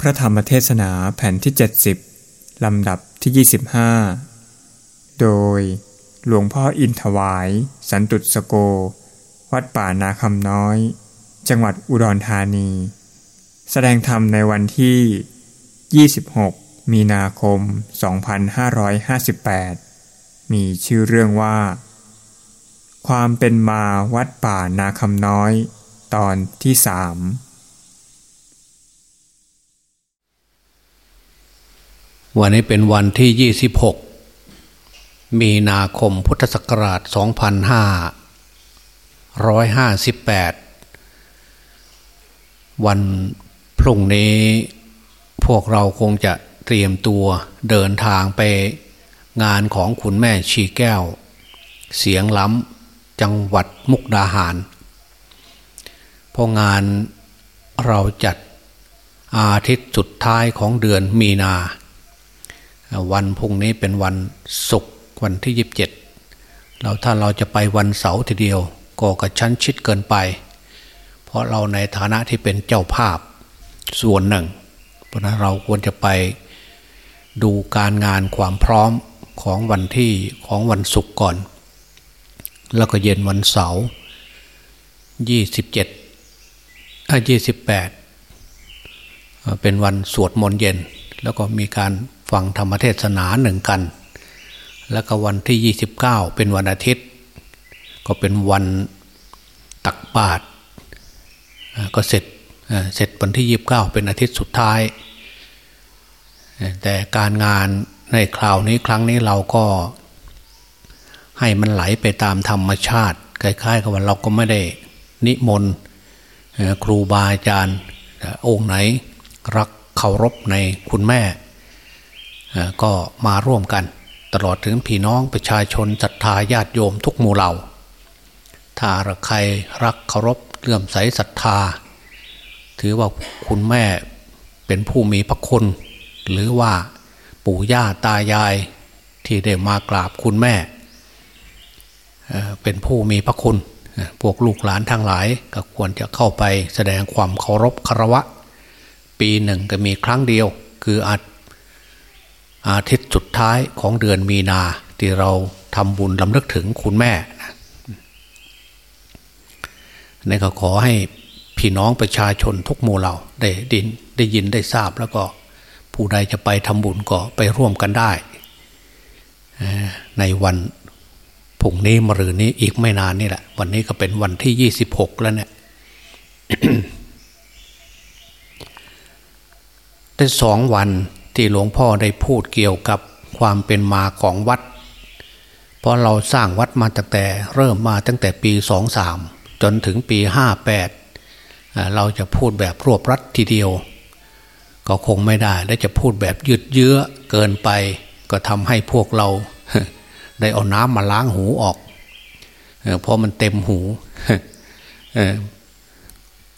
พระธรรมเทศนาแผ่นที่ 70 ลำดับที่ 25 โดยหลวงพ่ออินถวาย สันตุสโก วัดป่านาคำน้อย จังหวัดอุดรธานี แสดงธรรมในวันที่ 26 มีนาคม 2558 มีชื่อเรื่องว่า ความเป็นมาวัดป่านาคำน้อย ตอนที่สาม วันนี้เป็นวันที่ 26 มีนาคมพุทธศักราช 2558 วันพรุ่งนี้พวกเราคงจะเตรียมตัวเดินทางไปงานของคุณแม่ชีแก้ว เสียงล้ำจังหวัดมุกดาหารเพราะงานเราจัดอาทิตย์สุดท้ายของเดือนมีนา วันพรุ่งนี้เป็นวันศุกร์วันที่ยีิบเจ็ดเราถ้าเราจะไปวันเสาร์ทีเดียวก็กระชั้นชิดเกินไป เพราะเราในฐานะที่เป็นเจ้าภาพส่วนหนึ่ง เพราะนั้นเราควรจะไปดูการงานความพร้อมของวันที่ของวันศุกร์ก่อน แล้วก็เย็นวันเสาร์ยี่สิบเจ็ดยี่สิบแปดเป็นวันสวดมนต์เย็น แล้วก็มีการ ฟังธรรมเทศนาหนึ่งกัน แล้วก็วันที่ 29 เป็นวันอาทิตย์ ก็เป็นวันตักบาตรก็เสร็จเสร็จวันที่ 29 เป็นอาทิตย์สุดท้าย แต่การงานในคราวนี้ครั้งนี้เราก็ให้มันไหลไปตามธรรมชาติคล้ายๆกับว่าเราก็ไม่ได้นิมนต์ครูบาอาจารย์องค์ไหนรักเคารพในคุณแม่ ก็มาร่วมกัน ตลอดถึงพี่น้องประชาชนศรัทธาญาติโยมทุกหมู่เหล่า ถ้าใครรักเคารพเลื่อมใสศรัทธา ถือว่าคุณแม่เป็นผู้มีพระคุณ หรือว่าปู่ย่าตายายที่ได้มากราบคุณแม่ เป็นผู้มีพระคุณ พวกลูกหลานทั้งหลายก็ควรจะเข้าไปแสดงความเคารพคารวะ ปีหนึ่งก็มีครั้งเดียว คืออาจ อาทิตย์สุดท้ายของเดือนมีนาที่เราทำบุญลำลึกถึงคุณแม่นี่ก็ขอให้พี่น้องประชาชนทุกหมู่เหล่าได้ดินได้ยินได้ทราบแล้วก็ผู้ใดจะไปทำบุญก็ไปร่วมกันได้ ในวันผุ่งนี้มรืนนี้อีกไม่นานนี่แหละ วันนี้ก็เป็นวันที่ยี่สิบหกแล้วเนี่ยได้สองวัน ที่หลวงพ่อได้พูดเกี่ยวกับความเป็นมาของวัด เพราะเราสร้างวัดมาตั้งแต่เริ่มมาตั้งแต่ปีสองสามจนถึงปีห้าแปดเราจะพูดแบบรวบรัดทีเดียว ก็คงไม่ได้และจะพูดแบบยืดเยื้อเกินไป ก็ทำให้พวกเราได้เอาน้ำมาล้างหูออกเพราะมันเต็มหู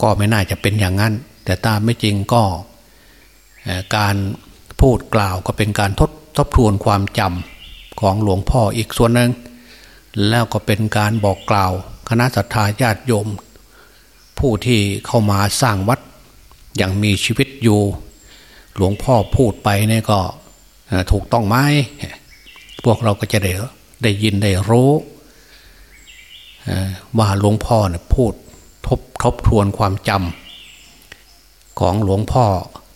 ก็ไม่น่าจะเป็นอย่างนั้น แต่ตามไม่จริงก็การ พูดกล่าวก็เป็นการทดทบทวนความจำของหลวงพ่ออีกส่วนหนึ่ง แล้วก็เป็นการบอกกล่าว คณะสัตยาญาติโยม ผู้ที่เข้ามาสร้างวัดอย่างมีชีวิตอยู่ หลวงพ่อพูดไปเนี่ยก็ถูกต้องไหมพวกเราก็จะได้ได้ยินได้รู้ว่าหลวงพ่อเนี่ยพูดทบทบทวนความจำของหลวงพ่อ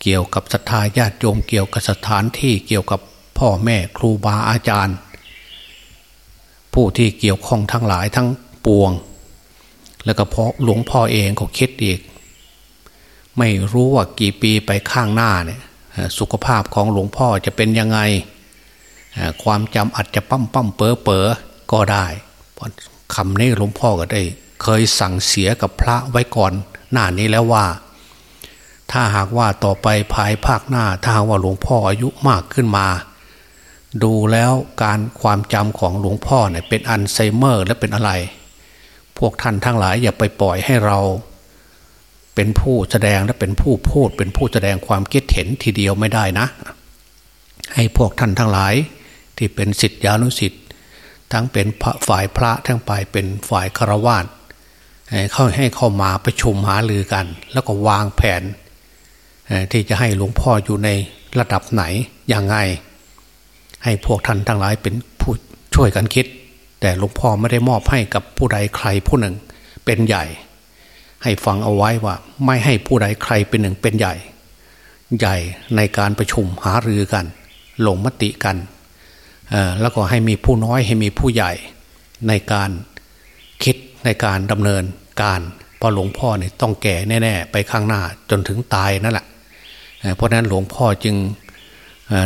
เกี่ยวกับศรัทธาญาติโยมเกี่ยวกับสถานที่เกี่ยวกับพ่อแม่ครูบาอาจารย์ ผู้ที่เกี่ยวข้องทั้งหลายทั้งปวง แล้วก็เพราะหลวงพ่อเองก็คิดอีก ไม่รู้ว่ากี่ปีไปข้างหน้าเนี่ยสุขภาพของหลวงพ่อจะเป็นยังไง ความจำอาจจะปั้มปั้มเป๋อเป๋อก็ได้คำนี้หลวงพ่อก็ได้ เคยสั่งเสียกับพระไว้ก่อน หน้านี้แล้วว่า ถ้าหากว่าต่อไปภายภาคหน้า ถ้าหากว่าหลวงพ่ออายุมากขึ้นมา ดูแล้วการความจำของหลวงพ่อเนี่ยเป็นอัลไซเมอร์และเป็นอะไร พวกท่านทั้งหลายอย่าไปปล่อยให้เรา เป็นผู้แสดงและเป็นผู้พูด เป็นผู้แสดงความคิดเห็นทีเดียวไม่ได้นะ ให้พวกท่านทั้งหลายที่เป็นสิทธิานุสิทธิ์ทั้งเป็นฝ่ายพระทั้งไปเป็นฝ่ายคารวะเข้าให้เข้ามาประชุมหาลือกัน แล้วก็วางแผน ที่จะให้หลวงพ่ออยู่ในระดับไหนอย่างไง ให้พวกท่านทั้งหลายเป็นผู้ช่วยกันคิด แต่หลวงพ่อไม่ได้มอบให้กับผู้ใดใครผู้หนึ่งเป็นใหญ่ ให้ฟังเอาไว้ว่าไม่ให้ผู้ใดใครเป็นหนึ่งเป็นใหญ่ ใหญ่ในการประชุมหารือกัน ลงมติกันแล้วก็ให้มีผู้น้อยให้มีผู้ใหญ่ในการคิดในการดำเนินการพอหลวงพ่อเนี่ยต้องแก่แน่ ๆ ไปข้างหน้าจนถึงตายนั่นแหละ เพราะนั้นหลวงพ่อจึง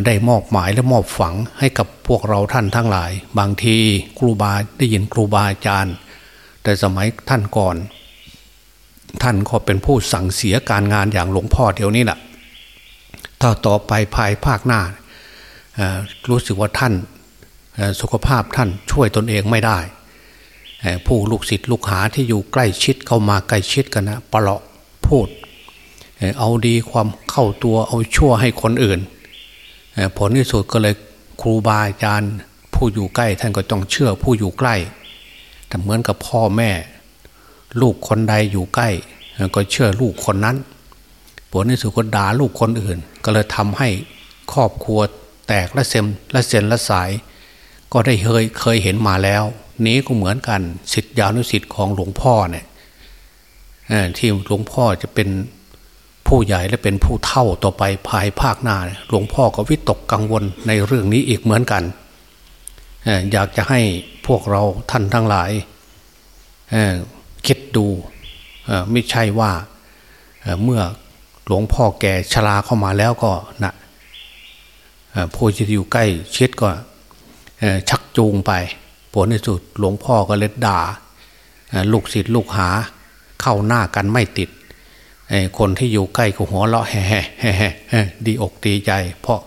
ได้มอบหมายและมอบฝังให้กับพวกเราท่านทั้งหลาย บางทีครูบาได้ยินครูบาอาจารย์ แต่สมัยท่านก่อน ท่านก็เป็นผู้สั่งเสียการงานอย่างหลวงพ่อเดี๋ยวนี้แหละถ้าต่อไปภายภาคหน้ารู้สึกว่าท่านสุขภาพท่านช่วยตนเองไม่ได้ ผู้ลูกศิษย์ลูกหาที่อยู่ใกล้ชิดเข้ามาใกล้ชิดกันนะปะเลาะพูด เอาดีความเข้าตัวเอาชั่วให้คนอื่น ผลที่สุดก็เลยครูบาอาจารย์ผู้อยู่ใกล้ท่านก็ต้องเชื่อผู้อยู่ใกล้แต่เหมือนกับพ่อแม่ ลูกคนใดอยู่ใกล้ ก็เชื่อลูกคนนั้น ผลที่สุดก็ด่าลูกคนอื่น ก็เลยทำให้ครอบครัวแตกและเซมและเซนและสาย ก็ได้เคยเคยเห็นมาแล้ว นี้ก็เหมือนกันสิทธิานุสิทธิ์ของหลวงพ่อเนี่ยที่หลวงพ่อจะเป็น ผู้ใหญ่และเป็นผู้เท่าต่อไปภายภาคหน้าหลวงพ่อก็วิตกกังวลในเรื่องนี้อีกเหมือนกันอยากจะให้พวกเราท่านทั้งหลายคิดดูไม่ใช่ว่าเมื่อหลวงพ่อแก่ชราเข้ามาแล้วก็นะผู้ที่อยู่ใกล้ชิดก็ชักจูงไป ผลในสุดหลวงพ่อก็เลยด่าลูกศิษย์ลูกหาเข้าหน้ากันไม่ติด คนที่อยู่ใกล้ก็หัวเราะแฮ่แฮ่แฮ่ดีอกดีใจ เพราะ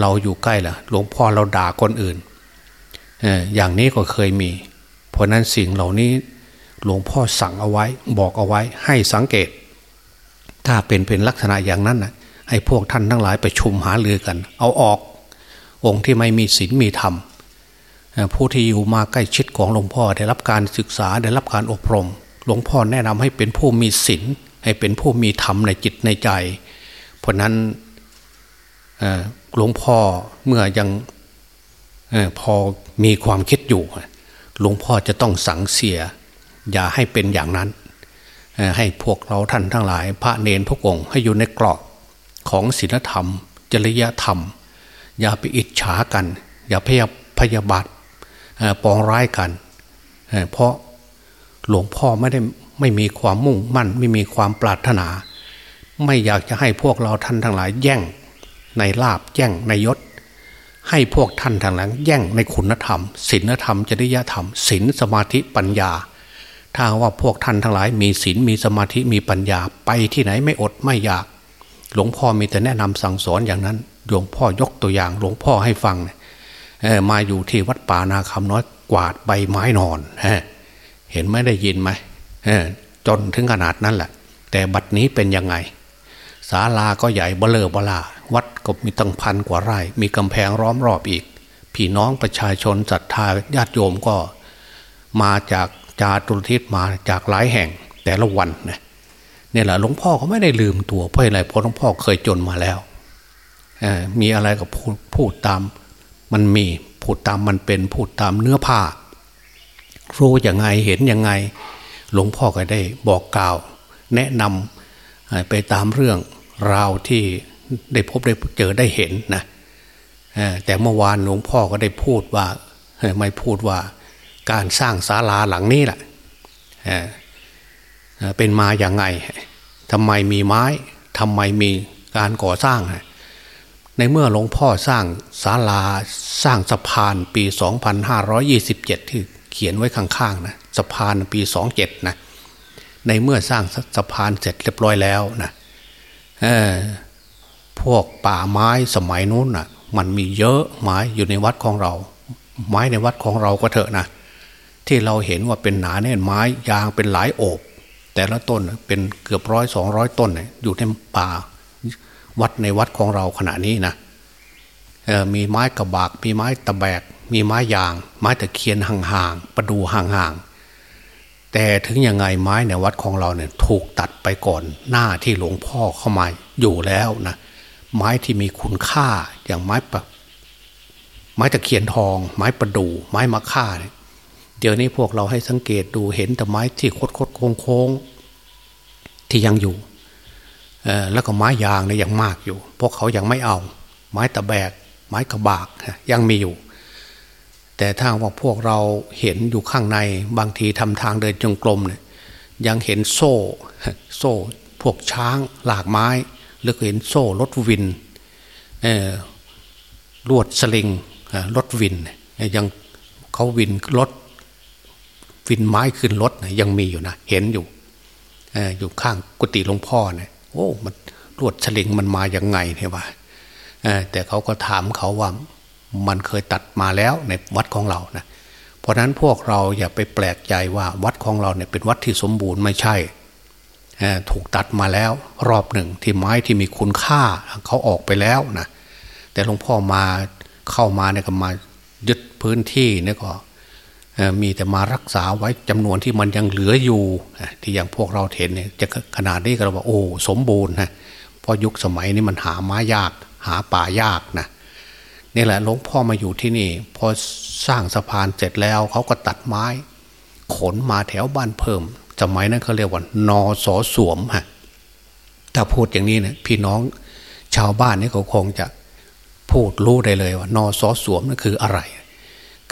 เราอยู่ใกล้ล่ะ หลวงพ่อเราด่าคนอื่นอย่างนี้ก็เคยมี เพราะนั้นสิ่งเหล่านี้หลวงพ่อสั่งเอาไว้ บอกเอาไว้ให้สังเกต ถ้าเป็นเป็นลักษณะอย่างนั้นนะให้พวกท่านทั้งหลายไปชุมหาลือกัน เอาออก องค์ที่ไม่มีศีลมีธรรมผู้ที่อยู่มาใกล้ชิดของหลวงพ่อได้รับการศึกษาได้รับการอบรม หลวงพ่อแนะนำให้เป็นผู้มีศีล ให้เป็นผู้มีธรรมในจิตในใจ เพราะนั้นหลวงพ่อเมื่อยังพอมีความคิดอยู่ หลวงพ่อจะต้องสังเสีย อย่าให้เป็นอย่างนั้น ให้พวกเราท่านทั้งหลาย พระเนรทุกองค์ให้อยู่ในกรอบของศีลธรรม จริยธรรม อย่าไปอิจฉากัน อย่าพยาพยาบาทปองร้ายกัน เพราะหลวงพ่อไม่ได้ ไม่มีความมุ่งมั่น ไม่มีความปรารถนา ไม่อยากจะให้พวกเราท่านทั้งหลายแย่ง ในลาบแย่งในยศ ให้พวกท่านทั้งหลายแย่งในคุณธรรมศีลธรรมจริยธรรมศีลสมาธิปัญญา ถ้าว่าพวกท่านทั้งหลาย มีศีลมีสมาธิมีปัญญาไปที่ไหนไม่อดไม่อยาก หลวงพ่อมีแต่แนะนำสั่งสอนอย่างนั้นหลวงพ่อยกตัวอย่างหลวงพ่อให้ฟังเนี่ยมาอยู่ที่วัดป่านาคำน้อยกวาดใบไม้นอนเห็นไม่ได้ยินไหม จนถึงขนาดนั้นแหละ แต่บัดนี้เป็นยังไงศาลาก็ใหญ่เบลอเบลา วัดก็มีตั้งพันกว่าไร่ มีกำแพงล้อมรอบอีก พี่น้องประชาชนศรัทธาญาติโยมก็ มาจากจาตุรทิศมาจากหลายแห่งแต่ละวันเนี่ยนี่แหละหลวงพ่อเขาไม่ได้ลืมตัวเพราะอะไรเพราะหลวงพ่อเคยจนมาแล้วมีอะไรก็พูดพูดตามมันมีพูดตามมันเป็นพูดตามเนื้อผ้ารู้ย่างไงเห็นยังไง หลวงพ่อก็ได้บอกกล่าว แนะนำไปตามเรื่องราวที่ได้พบได้เจอได้เห็นนะแต่เมื่อวานหลวงพ่อก็ได้พูดว่าไม่พูดว่าการสร้างศาลาหลังนี้แหละเป็นมาอย่างไงทำไมมีไม้ทำไมมีการก่อสร้าง ในเมื่อหลวงพ่อสร้างศาลาสร้างสะพานปี 2527 ที่เขียนไว้ข้างๆนะสะพานปี27นะในเมื่อสร้างสะพานเสร็จเรียบร้อยแล้วนะพวกป่าไม้สมัยนู้นนะ่ะ มันมีเยอะไม้อยู่ในวัดของเรา ไม้ในวัดของเราก็เถอะนะที่เราเห็นว่าเป็นหนาแน่นไม้ยางเป็นหลายโอบ แต่ละต้นเป็นเกือบร้อยสองร้อยต้นอยู่ในป่าวัดในวัดของเราขณะนี้นะมีไม้กระบาก มีไม้ตะแบก มีไม้ยาง ไม้ตะเคียนห่างๆประดูห่างๆแต่ถึงยังไงไม้ในวัดของเราเนี่ยถูกตัดไปก่อนหน้าที่หลวงพ่อเข้ามาอยู่แล้วนะไม้ที่มีคุณค่าอย่างไม้ปะไม้ตะเคียนทอง ไม้ประดู่ไม้มะค่าเนี่ยเดี๋ยวนี้พวกเราให้สังเกตดูเห็นแต่ไม้ที่คดคดโค้งโค้งที่ยังอยู่แล้วก็ไม้ยางเนี่ยยังมากอยู่ พวกเขายังไม่เอา ไม้ตะแบก ไม้กระบากยังมีอยู่ แต่ถ้าว่าพวกเราเห็นอยู่ข้างในบางทีทำทางเดินจงกรมเนี่ยยังเห็นโซ่ โซ่พวกช้างหลากไม้ หรือเห็นโซ่รถวินลวดสลิงรถวินยังเขาวินรถวินไม้ขึ้นรถยังมีอยู่นะเห็นอยู่อยู่ข้างกุฏิหลวงพ่อเนี่ยโอ้มันรวดสลิงมันมาอย่างไงเนี่ยว่าแต่เขาก็ถามเขาว่า มันเคยตัดมาแล้วในวัดของเรานะเพราะนั้นพวกเราอย่าไปแปลกใจว่าวัดของเราเนี่ยเป็นวัดที่สมบูรณ์ไม่ใช่ ถูกตัดมาแล้วรอบหนึ่งที่ไม้ที่มีคุณค่าเขาออกไปแล้วนะแต่หลวงพ่อมาเข้ามาเนี่ยก็มายึดพื้นที่เนี่ยก็มีแต่มารักษาไว้จำนวนที่มันยังเหลืออยู่ ที่อย่างพวกเราเห็นเนี่ยจะขนาดนี้ก็เราบอกโอ้สมบูรณ์นะเพราะยุคสมัยนี้มันหาไม้ยาก หาป่ายากนะ นี่แหละหลวงพ่อมาอยู่ที่นี่ พอสร้างสะพานเสร็จแล้วเขาก็ตัดไม้ ขนมาแถวบ้านเพิ่มสมัยนั้นเขาเรียกว่านอสอสวมฮะถ้าพูดอย่างนี้เนี่ยพี่น้องชาวบ้านนี่เขาคงจะพูดรู้ได้เลยว่านอสอสวมนั่นคืออะไร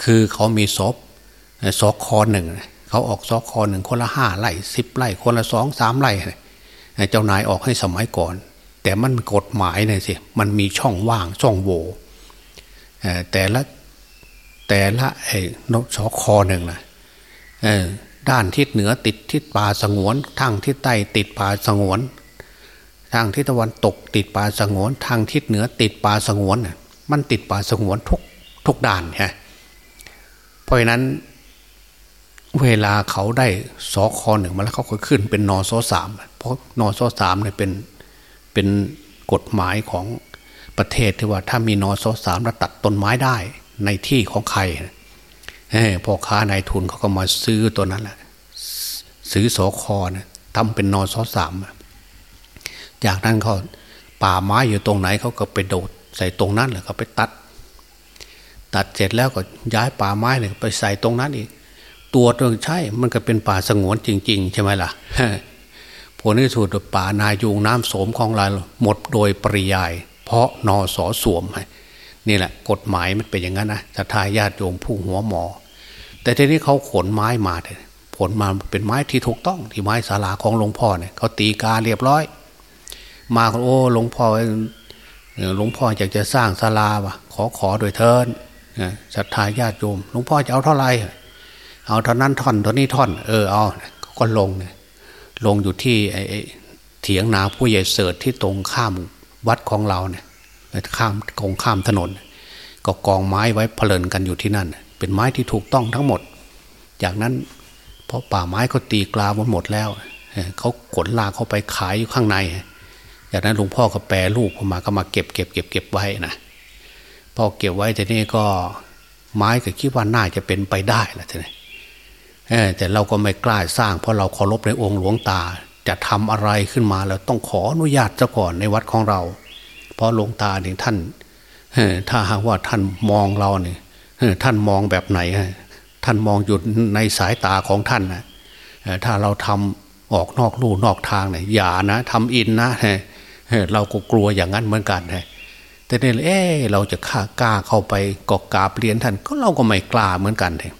คือเขามีศพสอคอหนึ่งเขาออกสอคอหนึ่งคนละห้าไร่สิบไร่คนละสองสามไร่เจ้านายออกให้สมัยก่อน แต่มันกฎหมายเนี่ยสิมันมีช่องว่างช่องโหว่ แต่ละแต่ละไอ้นกสอคอหนึ่งนะด้านทิศเหนือติดทิศป่าสงวน ทางทิศใต้ติดป่าสงวน ทางทิศตะวันตกติดป่าสงวน ทางทิศเหนือติดป่าสงวนมันติดป่าสงวนทุกทุกด้านฮะเพราะฉะนั้น เวลาเขาได้สอคอหนึ่งมาแล้วเขาก็ขึ้นเป็นนอสอสามเพราะนอสอสามเนี่ยเป็นเป็นกฎหมายของ ประเทศที่ว่าถ้ามีนอสสามแล้วตัดต้นไม้ได้ในที่ของใครพ่อค้านายทุนเขาก็มาซื้อตัวนั้นแหละซื้อสอคอนะทำเป็นนอสสามจากนั้นเขาป่าไม้อยู่ตรงไหนเขาก็ไปโดดใส่ตรงนั้นแหละเขาไปตัด ตัดเสร็จแล้วก็ย้ายป่าไม้เนี่ยไปใส่ตรงนั้นอีก ตัวตรงใช่ มันก็เป็นป่าสงวนจริง ๆ ใช่ไหมล่ะผลที่สุดป่านายูงน้ำโสมของเราหมดโดยปริยาย เพราะนอสอสวมนี่แหละ กฎหมายมันเป็นอย่างนั้นนะศรัทธาญาติโยมผู้หัวหมอ แต่ทีนี้เขาขนไม้มาเลยผลมาเป็นไม้ที่ถูกต้อง ที่ไม้ศาลาของหลวงพ่อเนี่ยเขาตีกาเรียบร้อย มาโอ้หลวงพ่อหลวงพ่ออยากจะสร้างศาลาวะขอขอโดยเทินศรัทธาญาติโยมหลวงพ่อจะเอาเท่าไหร่เอาเท่านั้นท่อนเท่านี้ท่อน เออเอาก็ลงเนี่ยลงอยู่ที่ไอ้เถียงนาผู้ใหญ่เสิร์ชที่ตรงข้าม วัดของเราเนี่ยข้ามกองข้ามถนน ก็กองไม้ไว้เพลินกันอยู่ที่นั่น เป็นไม้ที่ถูกต้องทั้งหมด จากนั้นเพราะป่าไม้เขาตีกลาหมดหมดแล้วเขาขนลาเข้าไปขายอยู่ข้างใน จากนั้นหลวงพ่อก็แปรรูปออมาก็มาเก็บเก็บเก็บเก็บไว้นะพอเก็บไว้ทีนี้ก็ไม้ก็คิดว่าน่าจะเป็นไปได้แหละทีนี้แต่เราก็ไม่กล้าสร้างเพราะเราเคารพในองค์หลวงตา จะทำอะไรขึ้นมาแล้วต้องขออนุญาตเจ้าก่อนในวัดของเรา เพราะหลวงตาเนี่ยท่านถ้าหากว่าท่านมองเราเนี่ยท่านมองแบบไหน ท่านมองอยู่ในสายตาของท่านนะถ้าเราทำออกนอกลู่นอกทางเนี่ยอย่านะทำอินนะเราก็กลัวอย่างนั้นเหมือนกันแต่เนี่ยเออเราจะกล้าเข้าไปกอกกาเปลี่ยนท่านก็เราก็ไม่กล้าเหมือนกันเลย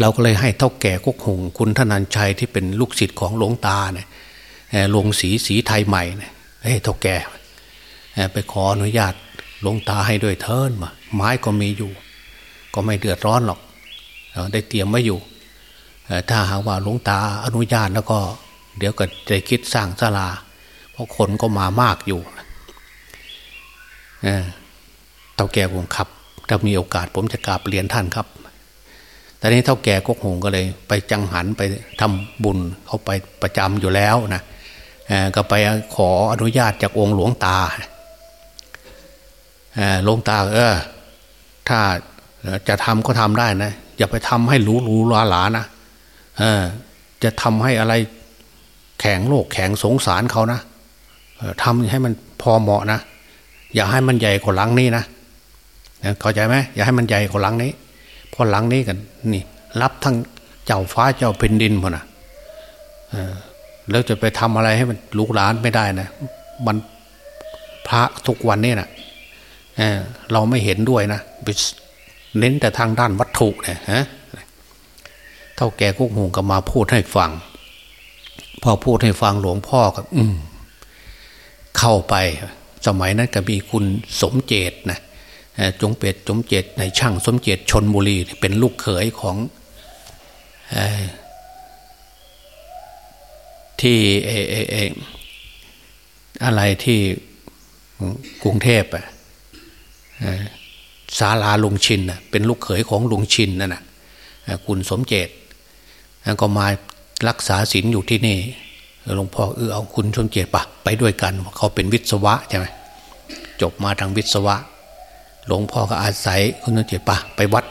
เราก็เลยให้เท่าแก่กุกหงคุณธนันชัยที่เป็นลูกศิษย์ของหลวงตาเนี่ยลงสีสีไทยใหม่เนี่ยเฮ้เท่าแก่ไปขออนุญาตหลวงตาให้ด้วยเทินมาไม้ก็มีอยู่ ก็ไม่เดือดร้อนหรอกได้เตรียมไว้อยู่ถ้าหากว่าหลวงตาอนุญาตแล้วก็ เดี๋ยวก็จะคิดสร้างศาลา เพราะคนก็มามากอยู่เท่าแก่ผมขับ ถ้ามีโอกาสผมจะกราบเรียนท่านครับ ต่นี้เท่าแก่กกหงก็เลย ไปจังหันไปทำบุญเขาไปประจำอยู่แล้วนะก็ไปขออนุญาตจากองค์หลวงตาหลวงตาเออถ้าจะทำก็ทำได้นะ อย่าไปทำให้รู้รู้ลาหลานะจะทำให้อะไรแข็งโลกแข็งสงสารเขานะทำให้มันพอเหมาะนะ อย่าให้มันใหญ่กว่าหลังนี้นะเข้าใจไหมอย่าให้มันใหญ่กว่าหลังนี้ พราะหลังนี้กันนี่รับทั้งเจ้าฟ้าเจ้าเป็นดินพอนะแล้วจะไปทำอะไรให้มันลูกหลานไม่ได้นะมันพระทุกวันนี่นะเเราไม่เห็นด้วยนะเน้นแต่ทางด้านวัตถุเนี่ยฮะเท่าแก่กุ๊กหงก็มาพูดให้ฟัง พอพูดให้ฟังหลวงพ่อก็อืมเข้าไป สมัยนั้นก็มีคุณสมเจตนะ จงเป็ดจมเจตในช่างสมเจตชนบุรีเป็นลูกเขยของที่เอเอเออะไรที่กรุงเทพอะศาลาลุงชินเป็นลูกเขยของลุงชินนั่นนะคุณสมเจตก็มารักษาศีลอยู่ที่นี่หลวงพ่อเออเอาคุณสมเจตปะไปด้วยกันเขาเป็นวิศวะใช่ไหมจบมาทางวิศวะ หลวงพ่อก็อาศัยคุณสมเจตปะไปวัด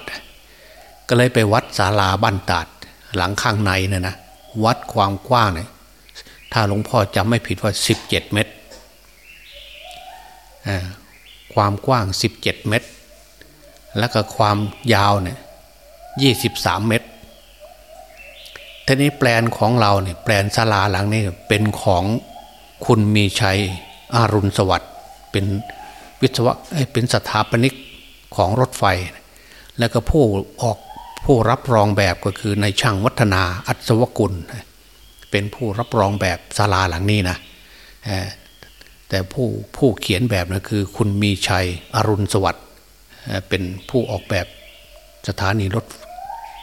ก็เลยไปวัดศาลาบ้านตาดหลังข้างในเนี่ยนะวัดความกว้างเนี่ยถ้าหลวงพ่อจำไม่ผิดว่าสิบเจ็ดเมตร ความกว้างสิบเจ็ดเมตร แล้วก็ความยาวเนี่ยยี่สิบสามเมตรทีนี้แปลนของเราเนี่ยแปลนศาลาหลังนี้เป็นของคุณมีชัยอารุณสวัสดิ์เป็น วิศวะเป็นสถาปนิกของรถไฟ แล้วก็ผู้ออกผู้รับรองแบบก็คือในช่างวัฒนาอัศวกุล เป็นผู้รับรองแบบศาลาหลังนี้นะแต่ผู้ผู้เขียนแบบนะคือคุณมีชัยอรุณสวัสดิ์เป็นผู้ออกแบบสถานีรถ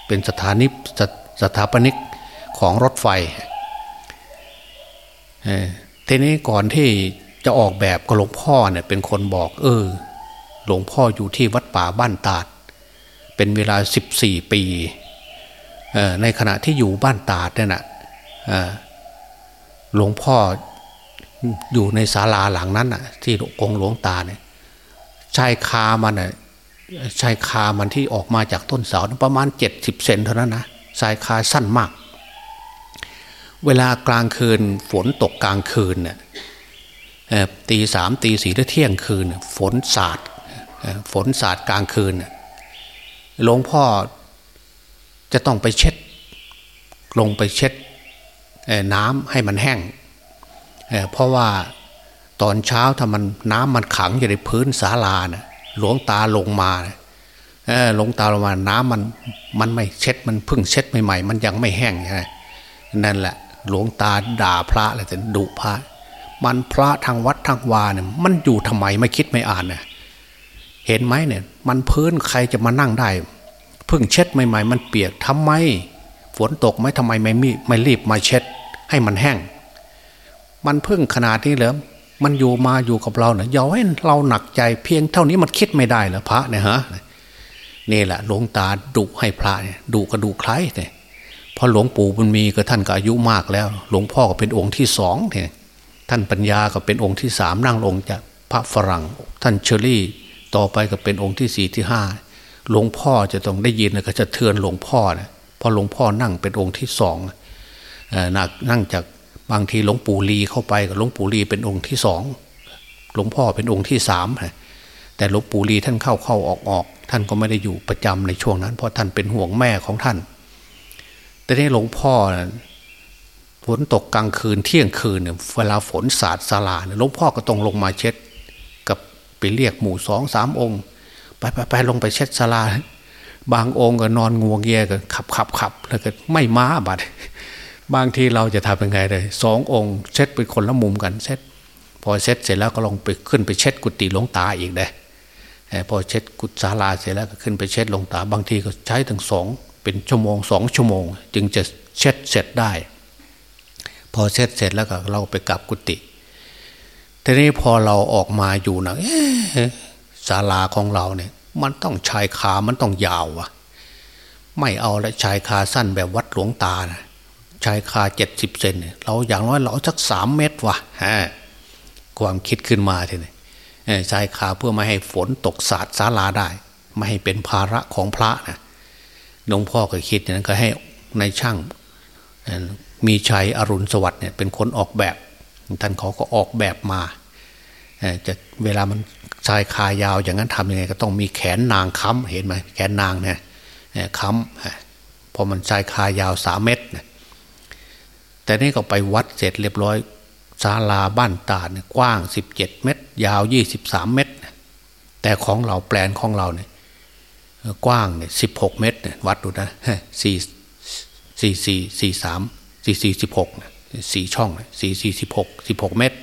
เป็นสถานีสถาปนิกของรถไฟทีนี้ก่อนที่ จะออกแบบก็หลวงพ่อเนี่ยเป็นคนบอก เออ หลวงพ่ออยู่ที่วัดป่าบ้านตาด เป็นเวลาสิบสี่ปีในขณะที่อยู่บ้านตาดเนี่ยนะหลวงพ่ออยู่ในศาลาหลังนั้นน่ะ ที่องค์หลวงตาเนี่ยชายคามันน่ะชายคามันที่ออกมาจากต้นเสาประมาณเจ็ดสิบเซนเท่านั้นนะชายคาสั้นมาก เวลากลางคืนฝนตกกลางคืนเนี่ย ตีสามตีสี่หรือเที่ยงคืน ฝนสาดฝนสาดกลางคืนหลวงพ่อจะต้องไปเช็ด ลงไปเช็ดน้ำให้มันแห้งเพราะว่าตอนเช้าถ้ามันน้ำมันขังอยู่ในพื้นศาลานะหลวงตาลงมาหลวงตาลงมาน้ำมันมันไม่เช็ดมันพึ่งเช็ดใหม่ๆมันยังไม่แห้งใช่นั่นแหละ หลวงตาด่าพระอะไรแต่ดุพระ มันพระทางวัดทางวาเนี่ยมันอยู่ทำไมไม่คิดไม่อ่านเนี่ยเห็นไหมเนี่ย มันพื้นใครจะมานั่งได้เพิ่งเช็ดใหม่ๆ มันเปียกทำไม ฝนตกไหมทำไมไม่มีไม่รีบมาเช็ด ให้มันแห้ง มันเพิ่งขนาดนี้เหรอมันอยู่มาอยู่กับเราเนี่ยอย้อยเราหนักใจเพียงเท่านี้มันคิดไม่ได้เหรอพระเนี่ยฮะนี่แหละหลวงตาดุให้พระเนี่ยดุกระดูใครเนี่ยพราะหลวงปู่บุญมีก็ท่านก็อายุมากแล้ว หลวงพ่อก็เป็นองค์ที่สองเนี่ย ท่านปัญญาก็เป็นองค์ที่สามนั่งลงจากพระฝรั่ง ท่านเชอรี่ ต่อไปก็เป็นองค์ที่สี่ที่ห้าหลวงพ่อจะต้องได้ยินก็จะเทือนหลวงพ่อนะพอหลวงพ่อนั่งเป็นองค์ที่สองนั่งจากบางทีหลวงปู่ลีเข้าไปกับหลวงปู่ลีเป็นองค์ที่สองหลวงพ่อเป็นองค์ที่สามแต่หลวงปู่ลีท่านเข้าเข้าออกออกท่านก็ไม่ได้อยู่ประจำในช่วงนั้น เพราะท่านเป็นห่วงแม่ของท่าน แต่นี่หลวงพ่อ ฝนตกกลางคืนเที่ยงคืนเนี่ยเวลาฝนสาดสลาเนี่ยหลวงพ่อก็ต้องลงมาเช็ด กับไปเรียกหมู่สองสามองค์ ไปไปไปลงไปเช็ดสลา บางองค์ก็นอนงวงเงียกันขับขับขับแล้วก็ไม่ม้าบัดบางทีเราจะทำยังไงเลยสององค์เช็ดเป็นคนละมุมกันเช็ดพอเช็ดเสร็จแล้วก็ลงไปขึ้นไปเช็ดกุฏิหลวงตาอีกเลยพอเช็ดกุศาลาเสร็จแล้วก็ขึ้นไปเช็ดหลวงตา บางทีก็ใช้ถึงสองเป็นชั่วโมงสองชั่วโมง จึงจะเช็ดเสร็จได้ พอเช็ดเสร็จแล้วก็เราไปกลับกุฏิทีนี้พอเราออกมาอยู่นะศาลาของเราเนี่ย มันต้องชายคามันต้องยาววะไม่เอาละชายคาสั้นแบบวัดหลวงตานะชายคาเจ็ดสิบเซนเราอย่างน้อยเราสักสามเมตรวะฮะความคิดขึ้นมาทีนี้ชายคาเพื่อไม่ให้ฝนตกสาดศาลาได้ ไม่ให้เป็นภาระของพระนะหลวงพ่อก็คิดอย่างนั้นก็ให้ในช่าง มีชัยอรุณสวัสดิ์เนี่ยเป็นคนออกแบบ ท่านเขาก็ออกแบบมาจะเวลามันชายคายาวอย่างนั้นทำยังไงก็ต้องมีแขนนางค้ำเห็นไหมแขนนางเนี่ยค้ำพอมันชายคายาวสามเมตรแต่นี่ก็ไปวัดเสร็จเรียบร้อยศาลาบ้านตาเนี่ยกว้างสิบเจ็ดเมตร ยาวยี่สิบสามเมตร แต่ของเราแปลนของเราเนี่ยกว้างเนี่ยสิบหกเมตร วัดดูนะสี่สี่สี่สี่สาม สี่สี่สิบหกสี่ช่องสี่สี่สิบหกสิบหกเมตร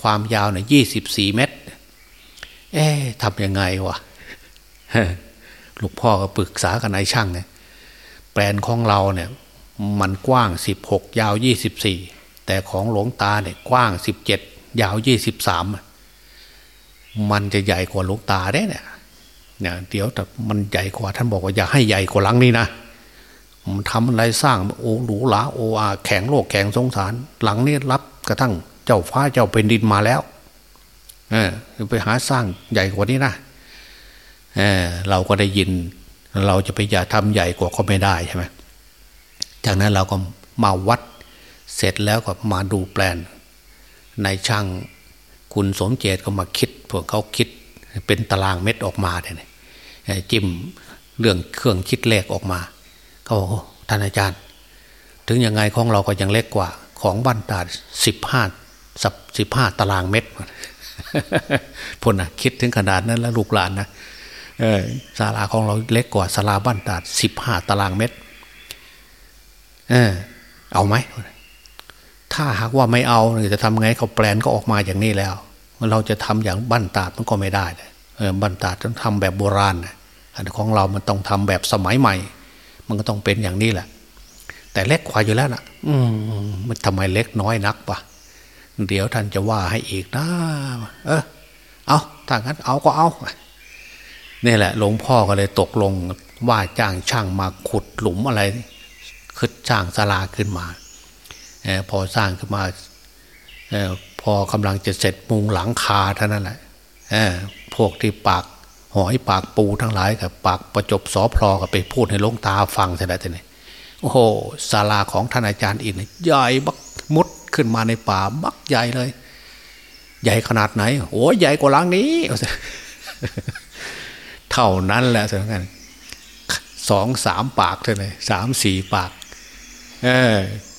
ความยาวเนี่ยยี่สิบสี่เมตร เอ๊ะทำยังไงวะลูกพ่อก็ปรึกษากับนายช่างเนี่ยแปลนของเราเนี่ย มันกว้างสิบหกยาวยี่สิบสี่แต่ของหลวงตาเนี่ยกว้างสิบเจ็ดยาวยี่สิบสามมันจะใหญ่กว่าหลวงตาได้เนี่ยเนี่ยเดี๋ยวแต่มันใหญ่กว่าท่านบอกว่าอย่าให้ใหญ่กว่าหลังนี้นะมัน ทำอะไรสร้างโอหรูหราโออาแข็งโลกแข็งสงสาร หลังนี้รับกระทั่งเจ้าฟ้าเจ้าเป็นดินมาแล้วเออไปหาสร้างใหญ่กว่านี้นะเออเราก็ได้ยิน เราจะไปอย่าทำใหญ่กว่าก็ไม่ได้ใช่ไหมจากนั้นเราก็มาวัดเสร็จแล้วก็มาดูแปลนในช่างคุณสมเจตก็มาคิดพวกเขาคิดเป็นตารางเม็ดออกมาเนี่ยจิ้มเรื่องเครื่องคิดเลขออกมา เขาบอกท่านอาจารย์ ถึงยังไงของเราก็ยังเล็กกว่า ของบ้านตาสิบห้าสับสิบห้าตารางเม็ดพนนะคิดถึงขนาดนั้นแล้วลูกหลานนะศาลาของเราเล็กกว่าศาลาบ้านตาสิบห้าตารางเม็ดเออ เอาไหม ถ้าหากว่าไม่เอาจะทำไงเขาแปลนก็ออกมาอย่างนี้แล้วเราจะทำอย่างบ้านตาดมันก็ไม่ได้เออบ้านตาดต้องทำแบบโบราณอันของเรามันต้องทำแบบสมัยใหม่ มันก็ต้องเป็นอย่างนี้แหละ แต่เล็กกว่าอยู่แล้วนะอืมมันทำไมเล็กน้อยนักปะเดี๋ยวท่านจะว่าให้อีกนะ เออ เอาถ้างั้นเอาก็เอานี่แหละ หลวงพ่อก็เลยตกลงว่าจ้างช่างมาขุดหลุมอะไรขึ้นสร้างศาลาขึ้นมาพอสร้างขึ้นมาพอกำลังจะเสร็จมุงหลังคาเท่านั้นแหละพวกที่ปาก หอยปากปูทั้งหลายกับปากประจบสอพลอกับไปพูดให้ลงตาฟังเท่านั้นเองโอ้โหศาลาของท่านอาจารย์อินใหญ่บักมุดขึ้นมาในป่าบักใหญ่เลย ใหญ่ขนาดไหนโอ้ใหญ่กว่าลังนี้ เท่านั้นแหละสิกันสองสามปากเท่านั้นสามสี่ปาก เออ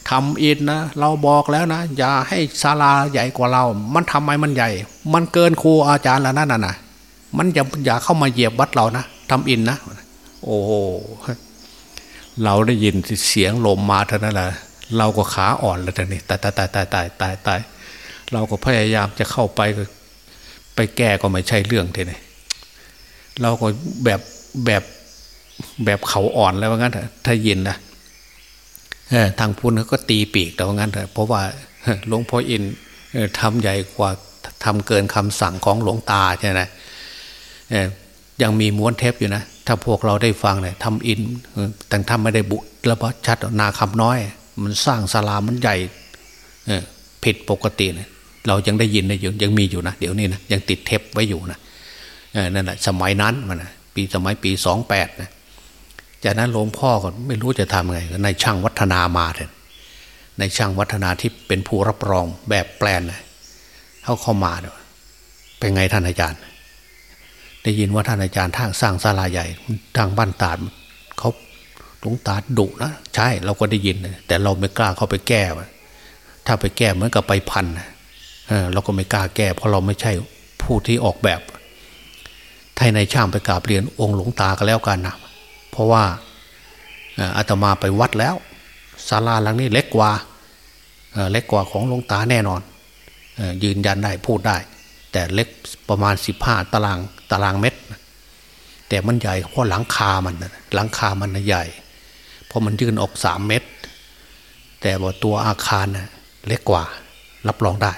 ทำอินนะเราบอกแล้วนะอย่าให้ศาลาใหญ่กว่าเรา มันทำไมมันใหญ่ มันเกินครูอาจารย์แล้วนั่นน่ะ มันอย่าอย่าเข้ามาเหยียบวัดเรานะทำอินนะ โอ้เราได้ยินเสียงลมมาเท่านั้นแหละเราก็ขาอ่อนแล้วท่านี่ตายตายตายตายตายตายตายเราก็พยายามจะเข้าไปไปแก้ก็ไม่ใช่เรื่องทีนี้เราก็แบบแบบแบบเขาอ่อนแล้วว่างั้นถ้ายินนะทางพุทธก็ตีปีกแต่ว่างั้นเถอะเพราะว่าหลวงพ่ออินทำใหญ่กว่าทำเกินคำสั่งของหลวงตาใช่ไหม ยังมีม้วนเทปอยู่นะ ถ้าพวกเราได้ฟังเนี่ยทำอิน แต่ทำไม่ได้บุแล้วพชัดนาคำน้อย มันสร้างศาลามันใหญ่ผิดปกติเนี่ยเรายังได้ยินได้ยังยังมีอยู่นะ เดี๋ยวนี้นะยังติดเทปไว้อยู่นะนั่นแหละสมัยนั้นมันนะปีสมัยปีสองแปดนะจากนั้นหลวงพ่อก็ไม่รู้จะทำไงในช่างวัฒนามาเถอะในช่างวัฒนาที่เป็นผู้รับรองแบบแปลนเขาเข้ามาเนี่ยเป็นไงท่านอาจารย์ ได้ยินว่าท่านอาจารย์ท่างสร้างศาลาใหญ่ทางบ้านตาดเขาหลวงตาดุนะใช่เราก็ได้ยิน แต่เราไม่กล้าเข้าไปแก้ ถ้าไปแก้เหมือนกับไปพันเราก็ไม่กล้าแก้ เพราะเราไม่ใช่ผู้ที่ออกแบบถ้าในช่างไปกราบเรียนองค์หลวงตาก็แล้วกันนะเพราะว่าอาตมาไปวัดแล้วศาลาหลังนี้เล็กกว่าเล็กกว่าของหลวงตาแน่นอนยืนยันได้พูดได้ แต่เล็กประมาณสิบห้าตารางตารางเมตร แต่มันใหญ่เพราะหลังคามันหลังคามันใหญ่ เพราะมันยื่นออกสามเมตร แต่ว่าตัวอาคารเล็กกว่ารับรองได้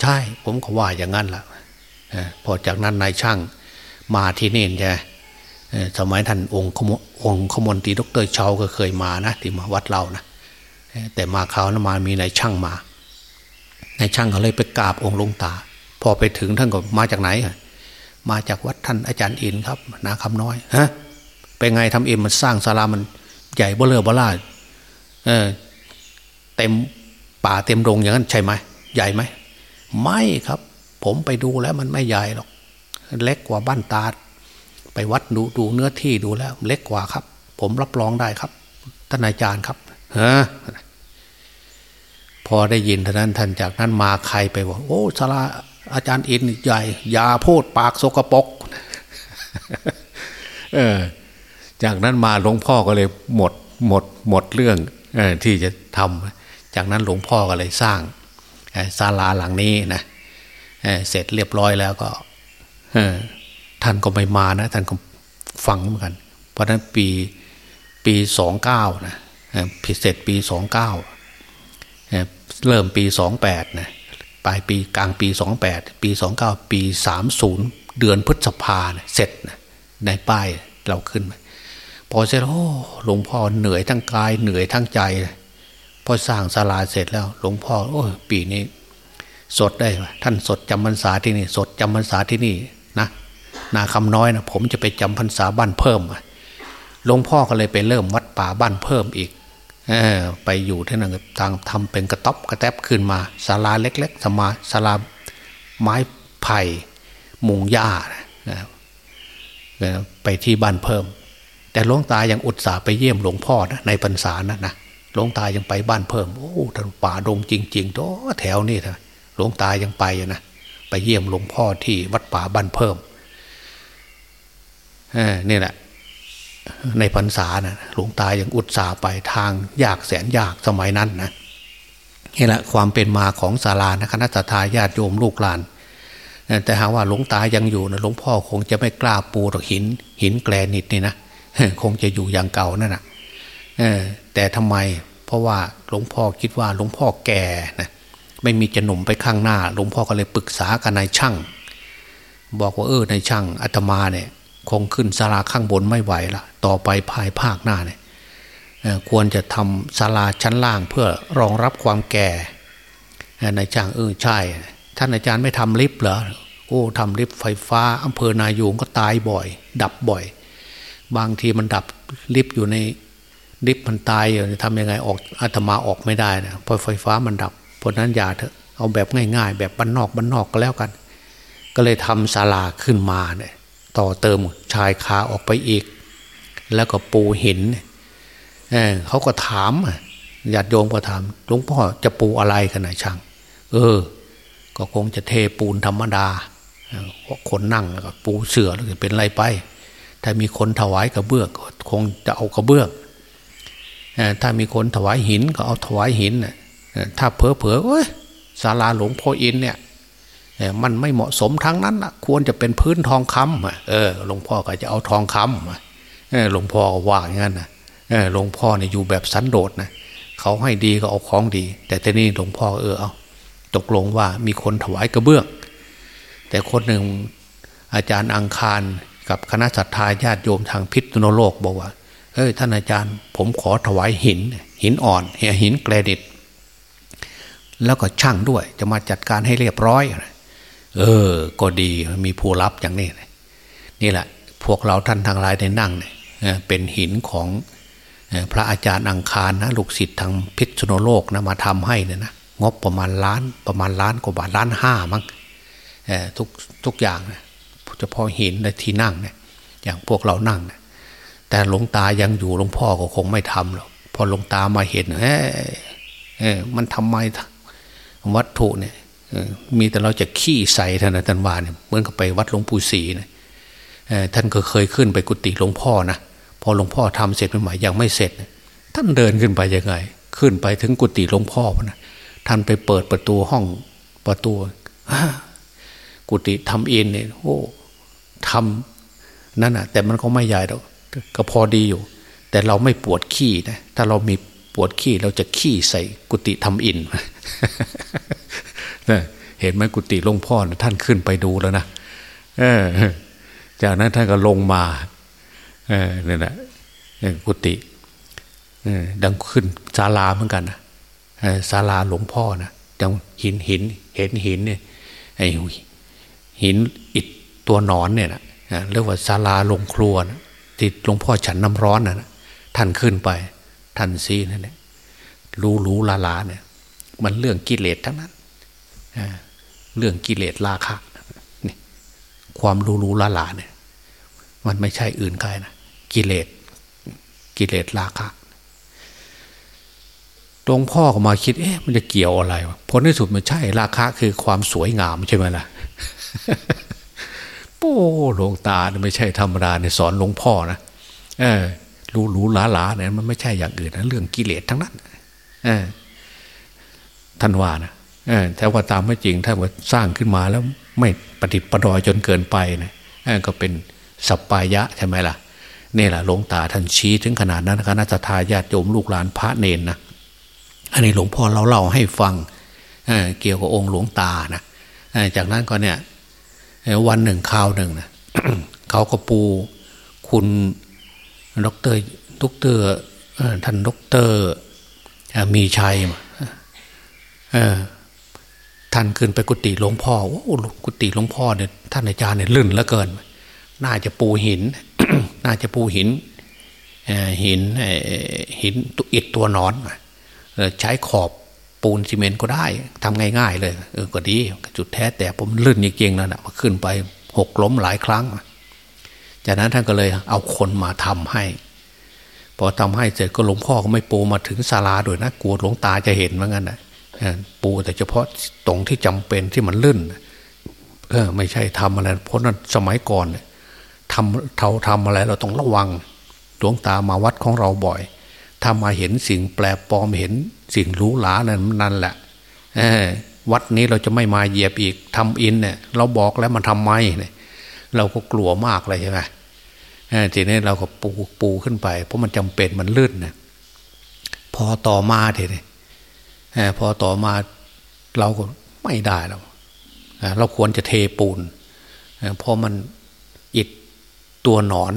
ใช่ผมก็ว่าอย่างนั้นแหละพอจากนั้นนายช่างมาที่นี่ใช่สมัยท่านองค์องค์ขมนตีดรเชาก็เคยมานะที่มาวัดเรานะแต่มาคราวนั้นมามีนายช่างมานายช่างก็เลยไปกราบองค์ลงตา พอไปถึงท่านก็มาจากไหน มาจากวัดท่านอาจารย์อินครับ นาคำน้อยฮะเป็นไงทำเอ็มมันสร้างศาลามันใหญ่เบ้อเร่อเบ้อล่าเออเต็มป่าเต็มโรงอย่างนั้นใช่ไหมใหญ่ไหมไม่ครับ ผมไปดูแล้วมันไม่ใหญ่หรอก เล็กกว่าบ้านตาด ไปวัดดูดูเนื้อที่ดูแล้ว เล็กกว่าครับ ผมรับรองได้ครับท่านอาจารย์ครับฮะพอได้ยินท่านั้นท่านจากนั้นมาใครไปบอกโอ้สารา อาจารย์อินใหญ่ยาพูดปากสกปรกเออ จากนั้นมาหลวงพ่อก็เลยหมดหมดหมดเรื่องอที่จะทำจากนั้นหลวงพ่อก็เลยสร้างศาลาหลังนี้นะเเสร็จเรียบร้อยแล้วก็ท่านก็ไม่มานะ ท่านก็ฟังเหมือนกัน เพราะนั้นปีปีสองเก้านะพิเศษปีสองเก้าเริ่มปีสองแปดนะ ปลายปีกลางปีสองแปดปีสองเก้าปีสามศูนย์เดือนพฤษภานะเสร็จนะในป้ายเราขึ้น พอเสร็จโอ้หลวงพ่อเหนื่อยทั้งกายเหนื่อยทั้งใจพอสร้างศาลาเสร็จแล้ว หลวงพ่อโอ้ปีนี้ สดได้ ท่านสดจำพรรษาที่นี่ สดจำพรรษาที่นี่นะนาคำน้อยนะผมจะไปจำพรรษาบ้านเพิ่มหลวงพ่อก็เลยไปเริ่มวัดป่าบ้านเพิ่มอีก ไปอยู่ที่นั่นทางทำเป็นกระต๊อบกระแทบขึ้นมาศาลาเล็กๆสมาศาลาไม้ไผ่มุงหญ้าไปที่บ้านเพิ่ม แต่หลวงตายังอุตส่าห์ไปเยี่ยมหลวงพ่อนะในพรรษานะนะหลวงตายังไปบ้านเพิ่มโอ้ท่านป่าดงจริงๆโตแถวนี่นะหลวงตายังไปนะไปเยี่ยมหลวงพ่อที่วัดป่าบ้านเพิ่มนี่แหละ ในพรรษานะหลวงตายังอุตส่าห์ไปทางยากแสนยากสมัยนั้นนะนี่แหละความเป็นมาของศาลานะคณะทาญาติโยมลูกหลาน แต่หาว่าหลวงตายังอยู่นะหลวงพ่อคงจะไม่กล้าปูหรอกหิน หินแกลนิดนี่นะคงจะอยู่อย่างเก่านั่นนะแต่ทำไมเพราะว่าหลวงพ่อคิดว่าหลวงพ่อแก่นะไม่มีจะหนุ่มไปข้างหน้า หลวงพ่อก็เลยปรึกษากับนายช่าง บอกว่าเออนายช่างอาตมาเนี่ย คงขึ้นศาลาข้างบนไม่ไหวละต่อไปภายภาคหน้าเนี่ยควรจะทำศาลาชั้นล่างเพื่อรองรับความแก่นายจ้างเออใช่ ท่านอาจารย์ไม่ทำลิฟต์เหรอโอ้ทำลิฟต์ไฟฟ้าอำเภอนายูงก็ตายบ่อย ดับบ่อย บางทีมันดับลิฟต์อยู่ในลิฟต์มันตายอยู่ทำยังไงออกอาตมาออกไม่ได้นะเพราะไฟฟ้ามันดับเพราะนั้นอย่าเถอะเอาแบบง่าย ๆ แบบบ้านนอกบ้านนอกก็แล้วกัน ก็เลยทำศาลาขึ้นมาเนี่ย ต่อเติมชายคาออกไปอีก แล้วก็ปูหินเเขาก็ถามญาติโยมก็ถามหลวงพ่อจะปูอะไรกันไหนช่าง เออ ก็คงจะเทปูนธรรมดาคนนั่งแล้วก็ปูเสือแล้วเป็นไรไป ถ้ามีคนถวายกระเบื้องคงจะเอากระเบื้องถ้ามีคนถวายหินก็เอาถวายหินถ้าเพอเพอเอ้ยศาลาหลวงพ่ออินเนี่ย มันไม่เหมาะสมทั้งนั้นะควรจะเป็นพื้นทองคำเออหลวงพ่อก็จะเอาทองคำหลวงพ่อว่าอย่างนั้นนะหลวงพ่อเนี่ยอยู่แบบสันโดษนะเขาให้ดีก็เอาของดี แต่ทีนี้หลวงพ่อเออเอาตกลงว่ามีคนถวายกระเบื้อง แต่คนหนึ่งอาจารย์อังคารกับคณะสัตยาญาติโยมทางพิษณุโลกบอกว่า เอ้ยท่านอาจารย์ ผมขอถวายหิน หินอ่อนหินแกรนิต แล้วก็ช่างด้วยจะมาจัดการให้เรียบร้อย เออ ก็ดีมีผู้รับอย่างนี้นี่แหละ พวกเราท่านทางหลายในนั่งเนี่ยเป็นหินของพระอาจารย์อังคารนะลูกศิษย์ทางพิษณุโลกนะมาทำให้เนี่ยนะงบประมาณล้านประมาณล้านกว่าบาทล้านห้ามั้งทุกทุกอย่างนะเฉพาะหินและที่นั่งเนี่ยอย่างพวกเรานั่งนะแต่หลวงตายังอยู่หลวงพ่อก็คงไม่ทำหรอกพอหลวงตามาเห็นเฮ้ยมันทำไมวัตถุเนี่ย มีแต่เราจะขี้ใส่ท่านอาจารย์วาเนี่ยเหมือนกับไปวัดหลวงปู่ศรีนะท่านก็เคยขึ้นไปกุฏิหลวงพ่อนะพอหลวงพ่อทำเสร็จใหม่ยังไม่เสร็จ ท่านเดินขึ้นไปยังไง ขึ้นไปถึงกุฏิหลวงพ่อนะท่านไปเปิดประตูห้องประตูกุฏิทำเองเนี่ยโอ้ทำนั่นนะแต่มันก็ไม่ใหญ่หรอกก็พอดีอยู่ แต่เราไม่ปวดขี้นะถ้าเรามีปวดขี้เราจะขี้ใส่กุฏิทำอิน เห็นไหมกุฏิหลวงพ่อท่านขึ้นไปดูแล้วนะจากนั้นท่านก็ลงมาเนี่ยนะกุฏิดังขึ้นศาลาเหมือนกันนะศาลาหลวงพ่อนะจังหินหินเห็นหินเนี่ยไอหินอิดตัวหนอนเนี่ยนะเรียกว่าศาลาลงครัวนะที่หลวงพ่อฉันน้ำร้อนนะท่านขึ้นไปท่านซีนั่นแหละรู้รู้ลาลาเนี่ย มันเรื่องกิเลสทั้งนั้น เรื่องกิเลสราคะนี่ความรู้รู้ลาลาเนี่ย มันไม่ใช่อื่นไกลนะกิเลสกิเลสราคะหลวงพ่อก็มาคิด เอ๊ะ มันจะเกี่ยวอะไรผลที่สุดมันใช่ราคะคือความสวยงามใช่ไหมล่ะโอ้หลวงตาไม่ใช่ธรรมดาเนี่ยสอนหลวงพ่อนะเออรู้รู้หลาหลาเนี่ยมันไม่ใช่อย่างอื่นนะเรื่องกิเลสทั้งนั้น เออท่านว่านะ แต่ว่าตามไม่จริงถ้าว่าสร้างขึ้นมาแล้วไม่ปฏิปดอยจนเกินไปนะก็เป็นสัปปายะใช่ไหมล่ะนี่แหละหลวงตาท่านชี้ถึงขนาดนั้นคณะทาญาติโยมลูกหลานพระเนนนะอันนี้หลวงพ่อเราเล่าให้ฟังเเกี่ยวกับองค์หลวงตานะจากนั้นก็เนี่ยวันหนึ่งคราวหนึ่งนะเขาก็ปูคุณดรดรท่านดรมีชัย ท่านขึ้นไปกุฏิหลวงพ่อโอ้กุฏิหลวงพ่อเนี่ยท่านอาจารย์เนี่ยลื่นเหลือเกิน น่าจะปูหิน น่าจะปูหินหินหินตุอิดตัวนอนใช้ขอบปูนซีเมนต์ก็ได้ทำง่าย ๆ เลยเออก็ดี จุดแท้แต่ผมลื่นจริงๆแล้วนะมาขึ้นไปหกล้มหลายครั้ง จากนั้นท่านก็เลยเอาคนมาทำให้ พอทำให้เสร็จก็หลวงพ่อก็ไม่ปูมาถึงศาลาด้วยนะกลัวหลวงตาจะเห็นว่างั้นนะ ปูแต่เฉพาะตรงที่จำเป็นที่มันลื่นเออไม่ใช่ทำอะไรเพราะนั้นสมัยก่อนทำเท่าทำอะไรเราต้องระวังหลวงตามาวัดของเราบ่อย ถ้ามาเห็นสิ่งแปลปลอมเห็นสิ่งรู้หลานั่นนั่นแหละวัดนี้เราจะไม่มาเหยียบอีกทำอินเนี่ยเราบอกแล้วมันทำไมเนี่ยเราก็กลัวมากเลยใช่ไหมทีนี้เราก็ปูปูขึ้นไป เพราะมันจำเป็นมันลื่นนี่ยพอต่อมาทีนี้ พอต่อมาเราก็ไม่ได้แล้วเราควรจะเทปูนเพราะมันอิดตัวหนอน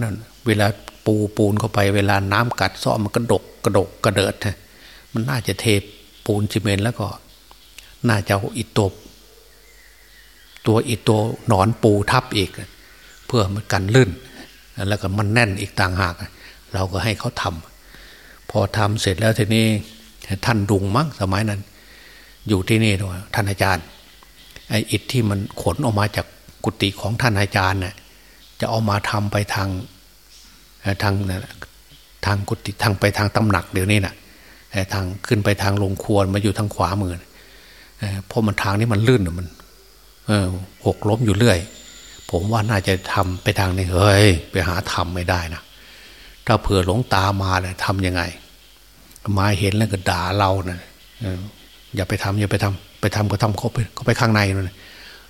เวลาปูปูนเข้าไปเวลาน้ำกัดซ้อมันกระดกกระดกกระเดิดมันน่าจะเทปูนซีเมนต์แล้วก็ น่าจะอาอิดตัวตัวอิดตัวหนอนปูทับอีก เพื่อมันกันลื่น แล้วก็มันแน่นอีกต่างหาก เราก็ให้เขาทำพอทำเสร็จแล้วทีนี้ ท่านดุงมั้งสมัยนั้น อยู่ที่นี่ด้วยท่านอาจารย์ไอ้อิฐที่มันขนออกมาจากกุฏิของท่านอาจารย์เนี่ยจะเอามาทำไปทางทางทางกุฏิทางไปทางตำหนักเดี๋ยวนี้น่ะทางขึ้นไปทางลงครัวมาอยู่ทางขวามือเพราะมันทางนี้มันลื่นมันหกล้มอยู่เรื่อย ผมว่าน่าจะทำไปทางนี้เฮ้ยไปหาทำไม่ได้นะถ้าเผื่อหลงตามาเลยทำยังไง มาเห็นแล้วก็ด่าเรานะ่ะอย่าไปทำอย่าไปทำไปทำก็ทำเขาไปเขาไปข้างในนะ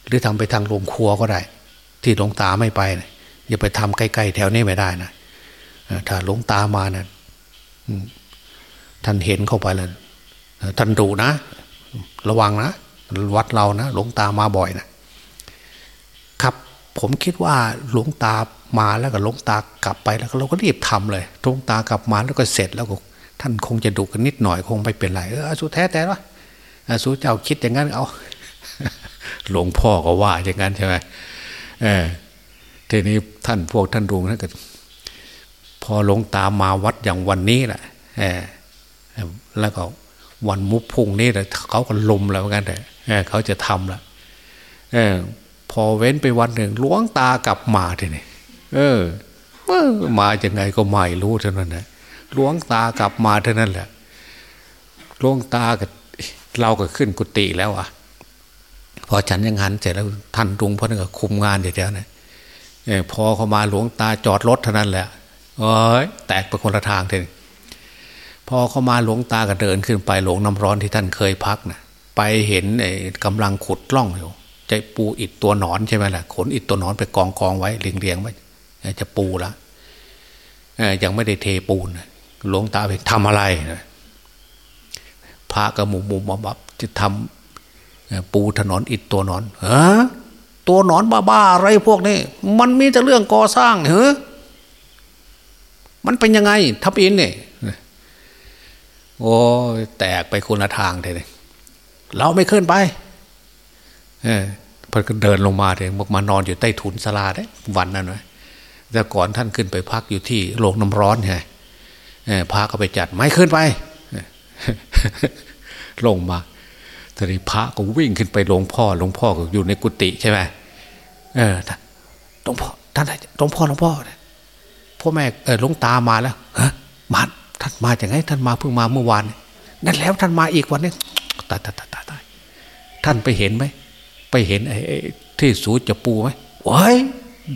หรือทำไปทางโรงครัวก็ได้ ที่หลงตาไม่ไปนะอย่าไปทำใกล้ๆแถวนี้ไม่ได้นะถ้าหลงตามานะท่านเห็นเข้าไปแล้วท่านดูนะ ระวังนะวัดเรานะหลงตามาบ่อยนะครับ ผมคิดว่าหลวงตามาแล้วก็หลวงตากลับไปแล้วเราก็รีบทำเลยหลวงตากลับมาแล้วก็เสร็จแล้วก็ ท่านคงจะดุกันนิดหน่อยคงไม่เป็นไรเออสุแท้แต่ว่าสุเจ้าคิดอย่างนั้นเอา หลวงพ่อก็ว่าอย่างนั้นใช่ไหมเออทีนี้ท่านพวกท่านดุงท่านก็พอหลวงตามาวัดอย่างวันนี้แหละเออแล้วก็วันมุกพุ่งนี่แหละเขาก็ลมแล้วกันแต่เขาจะทำละเออ พอเว้นไปวันหนึ่งหลวงตากลับมาทีนี่เออมาจากไงก็ไม่รู้เท่านั้นนะ หลวงตากลับมาเท่านั้นแหละหลวงตากับเราก็ขึ้นกุฏิแล้วอะพอฉันยังหันเสร็จแล้วท่านลุงพ่อนั่นก็คุมงานเดี๋ยวนะพอเขามาหลวงตาจอดรถเท่านั้นแหละเอ้ยแตกไปคนละทางทีพอเขามาหลวงตาก็เดินขึ้นไปหลวงน้ำร้อนที่ท่านเคยพักนะไปเห็นไอ้กำลังขุดล่องอยู่จะปูอิดตัวหนอนใช่ไหมล่ะขนอิดตัวหนอนไปกองกองไว้เรียงเรียงไว้จะปูละยังไม่ได้เทปูน หลวงตาไปทำอะไรพระกระหมุมมุมบับจะทำปูถนนอิดตัวนอนเออตัวนอนบ้าๆอะไรพวกนี้ มันมีแต่เรื่องก่อสร้างเหรอมันเป็นยังไงทับอินเนี่ยโอ้แตกไปคนละทางเลยเราไม่ขึ้นไป เออพอเดินลงมาเลยมานอนอยู่ใต้ถุนสลาได้วันนั้นเลยแต่ก่อนท่านขึ้นไปพักอยู่ที่โรงน้ำร้อนไง พาก็ไปจัดไม่ขึ้นไปลงมาตอนี้พระก็วิ่งขึ้นไปหลวงพ่อหลวงพ่อก็อยู่ในกุฏิใช่ไหมเออหลวงพ่อท่านหลวงพ่อหลวงพ่อพ่อแม่เออหลวงตามาแล้วฮะมาท่านมาจากไงท่านมาเพิ่งมาเมื่อวานนั่นแล้วท่านมาอีกวันนี้ตายตายตายตายท่านไปเห็นไหมไปเห็นไอ้ที่สูจะปูไหมว้ย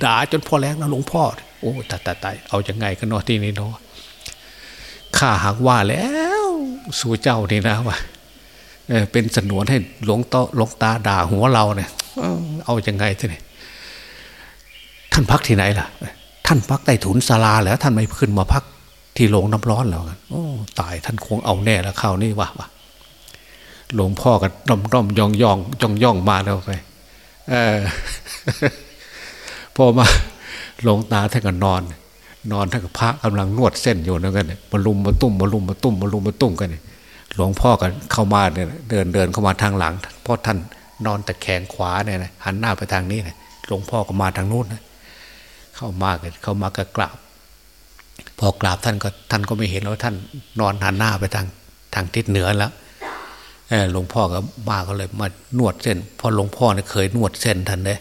ด่าจนพ่อแรงแล้วหลวงพ่อ โอ้ตายตายตายเอายังไงกันเนาะที่นี่เนาะ ข้าหากว่าแล้วสู่เจ้านี่นะว่าเป็นสนวนให้หลวงตาหลวงตาด่าหัวเราเนี่ยเอาอยัางไงท่านท่านพักที่ไหนล่ะ ท่านพักใต้ถุนศาลาแล้วท่านไม่ขึ้นมาพักที่โรงน้ำร้อนแล้วกันโอ้ตายท่านคงเอาแน่แล้วข้าวนี่วะวะหลวงพ่อก็ด้อมด้อมยองยองจองย่องมาแล้วไปเออพอมาหลวงตาท่านก็นอน นอนท่านกับพระกำลังนวดเส้นอยู่นั่นกันมาลุมมาตุ้มมาลุมมาตุ้มมาลุมมาตุ้มกันเนี่ยหลวงพ่อก็เข้ามาเนี่ยเดินเดินเข้ามาทางหลังเพราะท่านนอนแต่แขงขวาเนี่ยนะหันหน้าไปทางนี้นะหลวงพ่อก็มาทางนู้นนะเข้ามากันเข้ามาก็กราบ พอกราบท่านก็ท่านก็ไม่เห็นว่าท่านนอนหันหน้าไปทางทางทิศเหนือแล้วหลวงพ่อก็มาก็เลยมานวดเส้นพอหลวงพ่อเนี่ยเคยนวดเส้นท่านเลย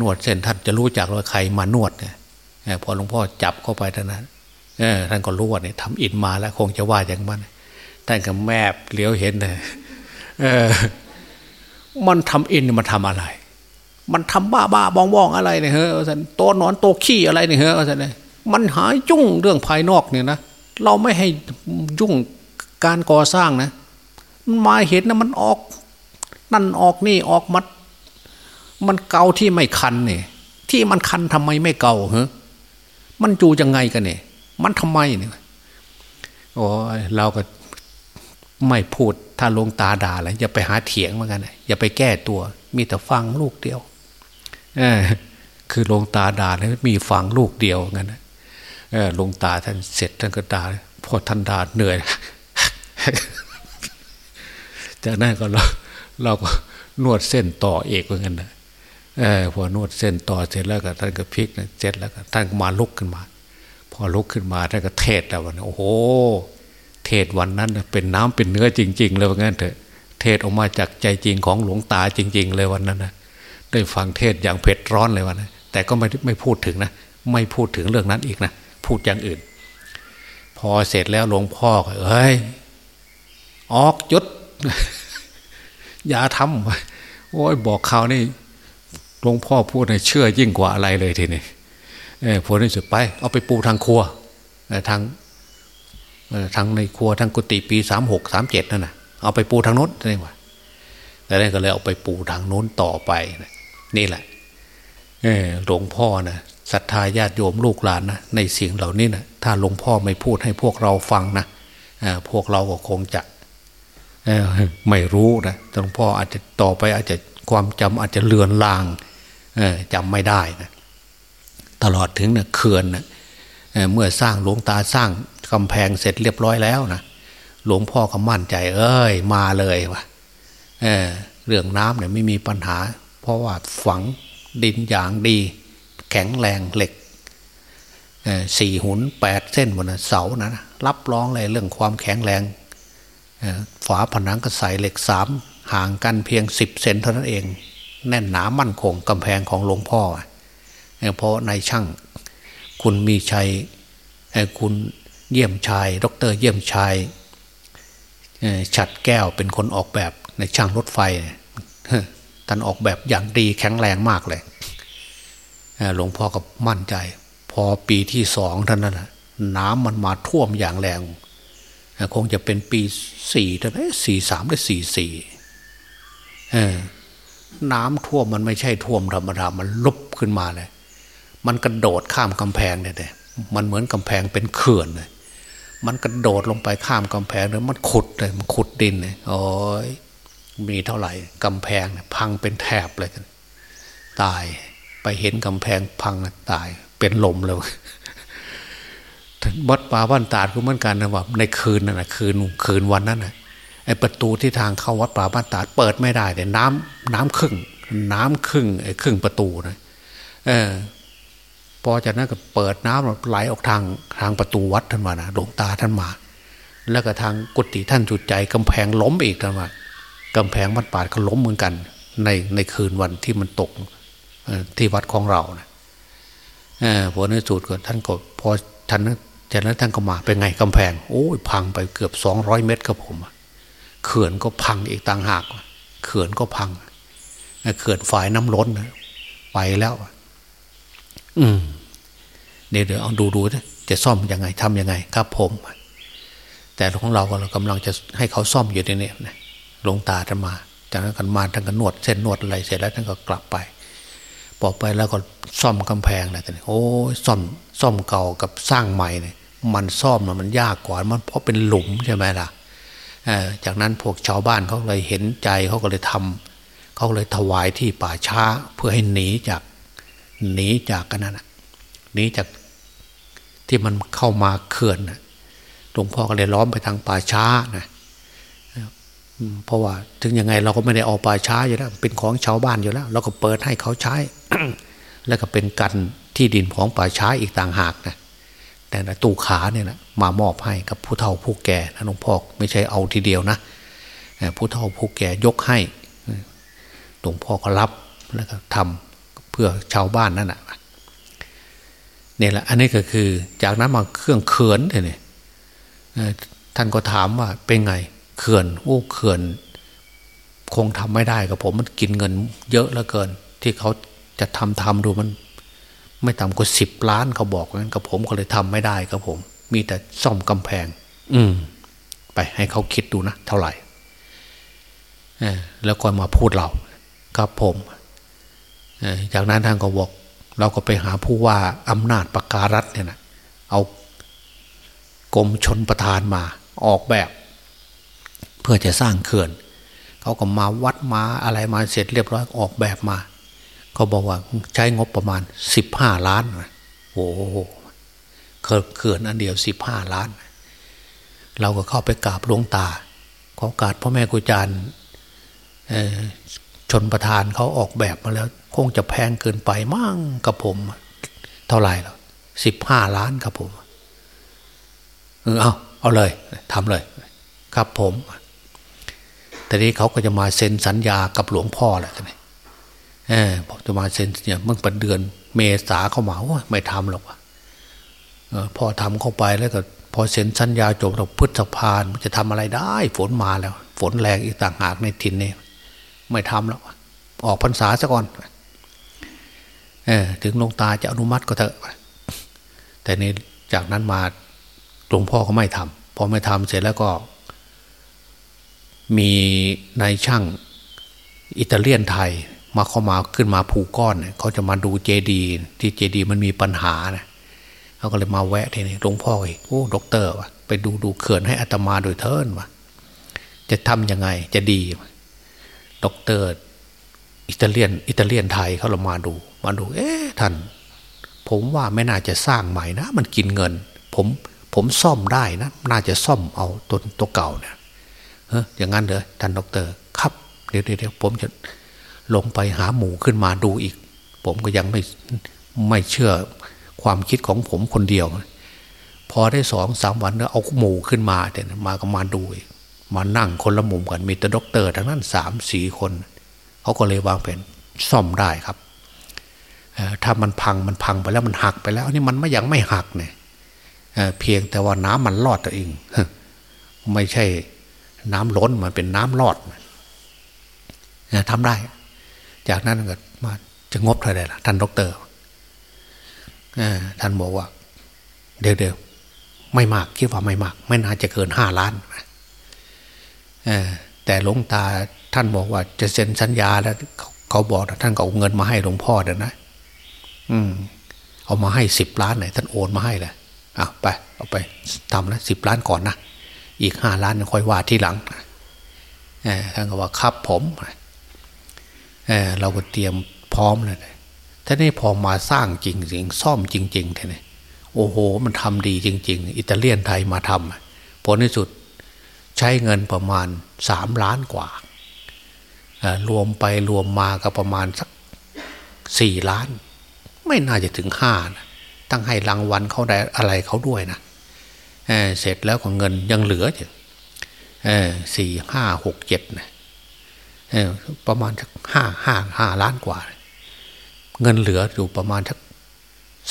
นวดเส้นท่านจะรู้จักว่าใครมานวดเนี่ย พอหลวงพ่อจับเข้าไปเท่านั้นท่านก็รู้ว่าเนี่ยทำอินมาแล้ว คงจะว่าอย่างมันท่านก็แมบเหลียวเห็นเลยมันทำอินมันทำอะไร มันทำบ้าบ้าบองบองอะไรเนี่ยเฮ้ยท่านโตนอนโตขี้อะไรเนี่ยเฮ้ยท่านเนี่ยมันหายยุ่งเรื่องภายนอกเนี่ยนะเราไม่ให้ยุ่งการก่อสร้างนะมันมาเห็นนะมันออก นั่นออกนี่ออกมัด มันเกาที่ไม่คันเนี่ยที่มันคันทำไมไม่เกาเฮ้ มันจูยังไงกันเนี่ย มันทำไมเนี่ยโอ้เราก็ไม่พูดถ้าลงตาด่าแล้วอย่าไปหาเถียงเหมือนกันอย่าไปแก้ตัว มีแต่ฟังลูกเดียวเออคือลงตาด่าแล้วมีฟังลูกเดียวงั้นเออลงตาท่านเสร็จท่านก็ด่าพอท่านด่าเหนื่อย จากนั้นก็เราเราก็นวดเส้นต่อเอกเหมือนกันนะ เออพอนวดเส้นต่อเสร็จแล้วก็ท่านก็พลิกเสร็จแล้วก็ท่านก็มาลุกขึ้นมา พอลุกขึ้นมาท่านก็เทศแล้ววันโอ้โห เทศวันนั้นเป็นน้ำเป็นเนื้อจริง ๆ เลยว่างั้นเถอะ เทศออกมาจากใจจริงของหลวงตาจริง ๆ เลยวันนั้นนะได้ฟังเทศอย่างเผ็ดร้อนเลยวันนั้นแต่ก็ไม่ไม่พูดถึงนะ ไม่พูดถึงเรื่องนั้นอีกนะพูดอย่างอื่น พอเสร็จแล้วหลวงพ่อก็เอ้ยออกยุดอย่าทำโอ้ยบอกข่าวนี่ หลวงพ่อพูดในเชื่อยิ่งกว่าอะไรเลยทีนี้เออผลที่สุดไป เอาไปปูทางครัวทางทางในครัวทางกุฏิปีสามหกสามเจ็ดนั่นนะเอาไปปูทางโน้นนี่ว่าแต่นั่นก็เลยเอาไปปูทางโน้นต่อไปนี่แหละหลวงพ่อนะศรัทธาญาติโยมลูกหลานนะในสิ่งเหล่านี้นะถ้าหลวงพ่อไม่พูดให้พวกเราฟังนะพวกเราก็คงจะไม่รู้นะหลวงพ่ออาจจะต่อไปอาจจะความจำอาจจะเลือนลาง จำไม่ได้นะตลอดถึงนะเขื่อนนะเมื่อสร้างหลวงตาสร้างกำแพงเสร็จเรียบร้อยแล้วนะหลวงพ่อก็มั่นใจ เอ้ย มาเลยวะเเรื่องน้ำเนี่ยไม่มีปัญหา เพราะว่าฝังดินอย่างดี แข็งแรงเหล็กสี่หุนแปดเส้นบนเสานะรับรองเลยเรื่องความแข็งแรงฝาผนังก็ใส่เหล็กสามห่างกันเพียงสิบเซนเท่านั้นเอง แน่นหนามั่นคงกำแพงของหลวงพ่อ เพราะในช่างคุณมีชัยคุณเยี่ยมชาย ดรเยี่ยมชายฉัดแก้วเป็นคนออกแบบในช่างรถไฟท่านออกแบบอย่างดีแข็งแรงมากเลยหลวงพ่อก็มั่นใจ พอปีที่สองท่านนั้นน้ำมันมาท่วมอย่างแรง คงจะเป็นปีสี่ท่านสี่สามหรือสี่สี่ น้ำท่วมมันไม่ใช่ท่วมธรรมดามันลุบขึ้นมาเลย มันกระโดดข้ามกำแพงเนี่ยมันเหมือนกำแพงเป็นเขื่อนเลยมันกระโดดลงไปข้ามกำแพงเลยมันขุดเลยมันขุดดินเลยโอ้ยมีเท่าไหร่กำแพงเนี่ยพังเป็นแถบเลยกันตายไปเห็นกำแพงพังตายเป็นลมเลยวัดป่าบ้านตาดก็เหมือนกันนะว่าในคืนนั่นนะคืนคืนวันนั้นนะ ไอประตูที่ทางเข้าวัดป่าบ้านตาดเปิดไม่ได้แต่น้ำน้ำครึ่ง น้ำครึ่งไอ้ครึ่งประตูนะเออพอจากนั้นก็เปิดน้ำไหลออกทางทางประตูวัดท่านมานะหลวงตาท่านมา แล้วก็ทางกุฏิท่านจุดใจกำแพงล้มอีกนว่ากำแพงวัดป่าก็ล้มเหมือนกัน ในในคืนวันที่มันตกที่วัดของเรานะพอในสุดก็ท่านก็พอท่านจากนั้นท่านก็มาเป็นไงกำแพงโอ้ยพังไปเกือบสองร้อยเมตรครับผม เขื่อนก็พังอีกต่างหากเขื่อนก็พังเขื่อนฝ่ายน้ำล้นไปแล้ว อืมเดี๋ยวเดี๋ยวเอาดูดูจะซ่อมยังไงทำยังไง ครับผม แต่ของเราก็เรากำลังจะให้เขาซ่อมอยู่ในนี้นะลงตาท่านมา จากนั้นกันมาท่านก็นวดเส้นนวดอะไรเสร็จแล้วท่านก็กลับไปพอไปแล้วก็ซ่อมกำแพงอะไรต่างโอ้ซ่อมซ่อมเก่ากับสร้างใหม่เนี่ยมันซ่อมมันยากกว่ามันเพราะเป็นหลุมใช่ไหมล่ะ จากนั้นพวกชาวบ้านเขาเลยเห็นใจเขาก็เลยทำเขาเลยถวายที่ป่าช้าเพื่อให้หนีจากหนีจากกันนั่นหนีจากที่มันเข้ามาเขื่อนหลวงพ่อก็เลยล้อมไปทางป่าช้านะเพราะว่าถึงยังไงเราก็ไม่ได้เอาป่าช้าอยู่แล้วเป็นของชาวบ้านอยู่แล้ว เราก็เปิดให้เขาใช้ แล้วก็เป็นกันที่ดินของป่าช้าอีกต่างหากนะ แต่ตู้ขาเนี่ยนะมามอบให้กับผู้เฒ่าผู้แก่นะหลวงพ่อไม่ใช่เอาทีเดียวนะผู้เฒ่าผู้แก่ยกให้หลวงพ่อก็รับแล้วก็ทำเพื่อชาวบ้านนั่นแหะเนี่ยแหละอันนี้ก็คือจากนั้นมาเครื่องเขื่อนเนี่ยท่านก็ถามว่าเป็นไงเขื่อนโอ้เขื่อน คงทำไม่ได้กับผมมันกินเงิน เยอะเหลือเกิน ที่เขาจะทำทำดูมัน ไม่ต่ำกว่าสิบล้านเขาบอกงั้นกับผมก็เลยทำไม่ได้กับผม มีแต่ซ่อมกำแพง อืม ไปให้เขาคิดดูนะเท่าไหร่แล้วก็มาพูดเรา ครับผมจากนั้นทางก็บอก เราก็ไปหาผู้ว่าอำนาจประการัฐเนี่ยนะเอากรมชนประธานมาออกแบบ เพื่อจะสร้างเขื่อน เขาก็มาวัดมาอะไรมาเสร็จเรียบร้อยออกแบบมา เขาบอกว่าใช้งบประมาณสิบห้าล้านโอ้โหเขื่อนอันเดียวสิบห้าล้าน เราก็เข้าไปกราบหลวงตา ขอกาบพ่อแม่กุจารชนประธานเขาออกแบบมาแล้ว คงจะแพงเกินไปมั่งกับผม เท่าไหร่หรอสิบห้าล้านครับผมเออเอาเอาเลยทำเลย ครับผมแต่นี้เขาก็จะมาเซ็นสัญญากับหลวงพ่อแหละท่าน เออพอจะมาเซ็นเนี่ยเมื่อปเดือน เมษาเข้ามาโอ้ไม่ทำหรอกออพอทำเข้าไปแล้วก็ พอเซ็นสัญญาจบเราพฤษภามันจะทำอะไรได้ ฝนมาแล้ว ฝนแรงอีกต่างหากในทินนี่ไม่ทำแล้วออกพรรษาซะก่อนเออถึงลงตาจะอนุมัติก็เถอะแต่ในจากนั้นมาหลวงพ่อก็ไม่ทำพอไม่ทำเสร็จแล้วก็ มีนายช่างอิตาเลียนไทย มาเข้ามาขึ้นมาภูก้อนเขาจะมาดูเจดีย์ ที่เจดีย์มันมีปัญหานะเขาก็เลยมาแวะทีนี้หลวงพ่อโอ้ด็อกเตอร์วะไปดูดูเขื่อนให้อาตมาหน่อยเถินวะจะทำยังไงจะดีด็อกเตอร์อิตาเลียนอิตาเลียนไทยเขาเรามาดู มาดู เอ๊ะท่าน ผมว่าไม่น่าจะสร้างใหม่นะ มันกินเงิน ผมผมซ่อมได้นะ น่าจะซ่อมเอาตัวตัวเก่าเนี่ยเฮ้ยอย่างนั้นเลยท่านด็อกเตอร์ ครับเดี๋ยวเดี๋ยวผมจะ ลงไปหาหมู่ขึ้นมาดูอีก ผมก็ยังไม่ไม่เชื่อความคิดของผมคนเดียว พอได้สองสามวันแล้วเอาหมู่ขึ้นมาแต่มาก็มาดูมานั่งคนละมุมกันมีแต่ด็อกเตอร์ทั้งนั้นสามสี่คนเขาก็เลยวางแผนซ่อมได้ครับถ้ามันพังมันพังไปแล้วมันหักไปแล้วนี่มันไม่ยังไม่หักเนี่ยเพียงแต่ว่าน้ำมันรอดตัวเองไม่ใช่น้ำล้นมันเป็นน้ำรอดทำได้ จากนั้นก็มาจะงบเท่าไหร่ล่ะท่านดรท่านบอกว่า เดี๋ยวๆไม่มากคิดว่าไม่มาก ไม่น่าจะเกินห้าล้านแต่หลวงตาท่านบอกว่า จะเซ็นสัญญาแล้วเขาบอกท่านก็เอาเงินมาให้หลวงพ่อเดี๋ยวนะอืม เอามาให้สิบล้านไหนท่านโอนมาให้เลยเอาไป เอาไปทำนะสิบล้านก่อนนะอีกห้าล้านค่อยว่าที่หลังท่านก็ว่าครับผมเเราก็เตรียมพร้อมเลยท่านี้พอมาสร้างจริงจริงซ่อมจริงๆท่านี่โอ้โห มันทำดีจริง ๆ อิตาเลียนไทยมาทำผลที่สุดใช้เงินประมาณสามล้านกว่ารวมไปรวมมาก็ประมาณสักสี่ล้าน ไม่น่าจะถึงห้านะตั้งให้รางวัลเขาได้อะไรเขาด้วยนะเเสร็จแล้วก็เงินยังเหลืออยู่สี่ห้าหกเจ็ดนะ ประมาณสักห้าห้าห้าล้านกว่า เงินเหลืออยู่ประมาณสัก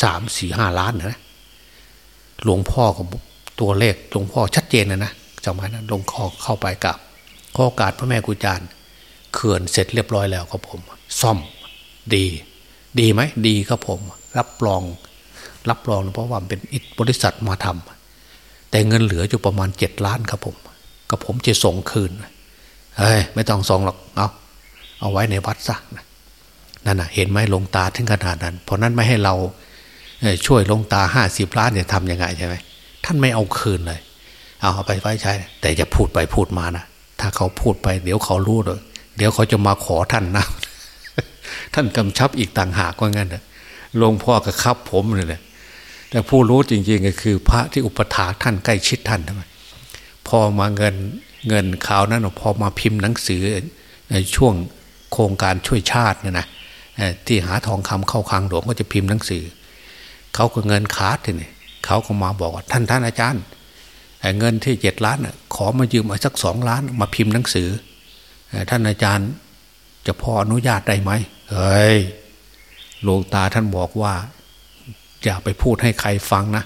สามสี่ห้าล้านนะหลวงพ่อกับตัวเลขหลวงพ่อชัดเจนนะนะจำไว้นะลงพ่อเข้าไปกับข้อกาสพระแม่กุจารเขื่อนเสร็จเรียบร้อยแล้วครับผม ซ่อมดี ดีไหมดีครับผม รับรอง รับรองเพราะว่าเป็นอิทบริษัทมาทำแต่เงินเหลืออยู่ประมาณเจ็ดล้านครับผมกับผมจะส่งคืน เฮ้ยไม่ต้องส่งหรอกเอาเอาไว้ในวัดซะนั่นน่ะเห็นไหมลงตาถึงขนาดนั้น เพราะนั้นไม่ให้เราช่วยลงตาห้าสิบล้านเนี่ยทำยังไงใช่ไหมท่านไม่เอาคืนเลย เอาไปไว้ใช้ แต่จะพูดไปพูดมานะถ้าเขาพูดไป เดี๋ยวเขารู้เลยเดี๋ยวเขาจะมาขอท่านนะท่านกำชับอีกต่างหากว่างั้นเลยหลวงพ่อกับครับผมเลยแหละแต่ผู้รู้จริงๆก็คือ พระที่อุปถาท่านใกล้ชิดท่านทำไมพอมาเงิน เงินข่าวนั้นพอมาพิมพ์หนังสือในช่วงโครงการช่วยชาติเนี่ยนะที่หาทองคำเข้าคลังหลวงก็จะพิมพ์หนังสือ เขาก็เงินขาดทีนี่เขาก็มาบอกว่าท่านท่านอาจารย์เงินที่เจ็ดล้านขอมายืมมาสักสองล้าน มาพิมพ์หนังสือ ท่านอาจารย์จะพออนุญาตได้ไหมเฮ้ยหลวงตาท่านบอกว่า อย่าไปพูดให้ใครฟังนะ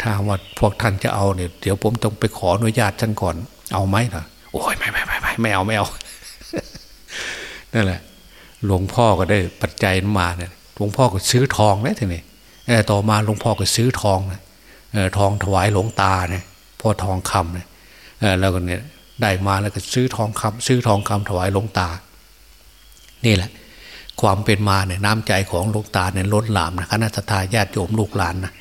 ถ้าว่าพวกท่านจะเอาเนี่ยเดี๋ยวผมต้องไปขออนุญาตท่านก่อน เอาไหมล่ะ โอ้ยไม่ไม่ไม่ไม่ไม่เอาไม่เอานั่นแหละ หลวงพ่อก็ได้ปัจจัยมาเนี่ยหลวงพ่อก็ซื้อทองนะทีนี้ต่อมาหลวงพ่อก็ซื้อทองนะทองถวายหลวงตาเนี่ยพอทองคำเนี่ยแล้วก็เนี่ยได้มาแล้วก็ซื้อทองคำซื้อทองคำถวายหลวงตา นี่แหละ ความเป็นมาเนี่ยน้ำใจของหลวงตาเนี่ยล้นหลามนะคณะทาญาติโยมลูกหลานนะ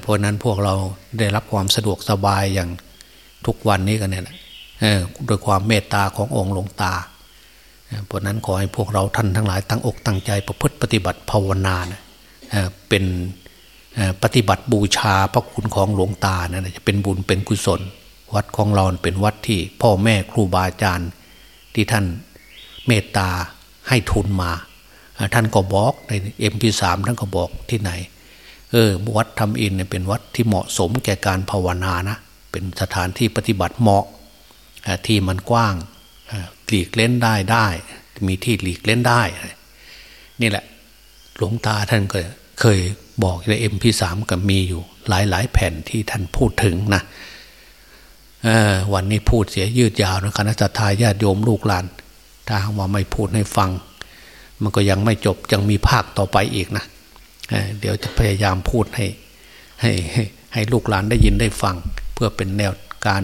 เพราะนั้นพวกเราได้รับความสะดวกสบายอย่างทุกวันนี้กันเนี่ยโดยความเมตตาขององค์หลวงตา เพราะนั้นขอให้พวกเราท่านทั้งหลายตั้งอกตั้งใจประพฤติปฏิบัติภาวนานะเป็นปฏิบัติบูชาพระคุณของหลวงตานะจะเป็นบุญเป็นกุศล วัดของเราเป็นวัดที่พ่อแม่ครูบาอาจารย์ที่ท่านเมตตาให้ทุนมา ท่านก็บอกในเอ็มพีสามท่านก็บอกที่ไหน เออวัดทำอินเนี่ยเป็นวัดที่เหมาะสมแก่การภาวนานะ เป็นสถานที่ปฏิบัติเหมาะที่มันกว้างหลีกเล่นได้ได้ มีที่หลีกเล่นได้ นี่แหละ หลวงตาท่านก็เคยบอกในเอ็มพีสามก็มีอยู่หลายหลายแผ่นที่ท่านพูดถึงนะวันนี้พูดเสียยืดยาวนะคณะทาญาติโยมลูกหลาน ถ้าว่าไม่พูดให้ฟัง มันก็ยังไม่จบยังมีภาคต่อไปอีกนะ เดี๋ยวจะพยายามพูดให้ให้ให้ลูกหลานได้ยินได้ฟัง เพื่อเป็นแนวการ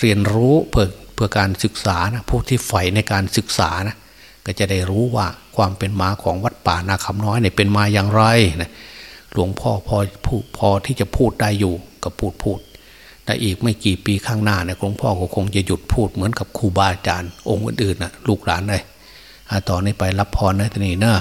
เรียนรู้เพื่อเพื่อการศึกษานะผู้ที่ใฝ่ในการศึกษานะก็จะได้รู้ว่าความเป็นมาของวัดป่านาคำน้อยเนี่ยเป็นมาอย่างไรนะหลวงพ่อพอพูดพอที่จะพูดได้อยู่ก็พูดพูดแต่อีกไม่กี่ปีข้างหน้าเนี่ยหลวงพ่อก็คงจะหยุดพูดเหมือนกับครูบาอาจารย์องค์อื่นๆนะลูกหลานเลยต่อนนี้ไปรับพรนะทีนี้เนอะ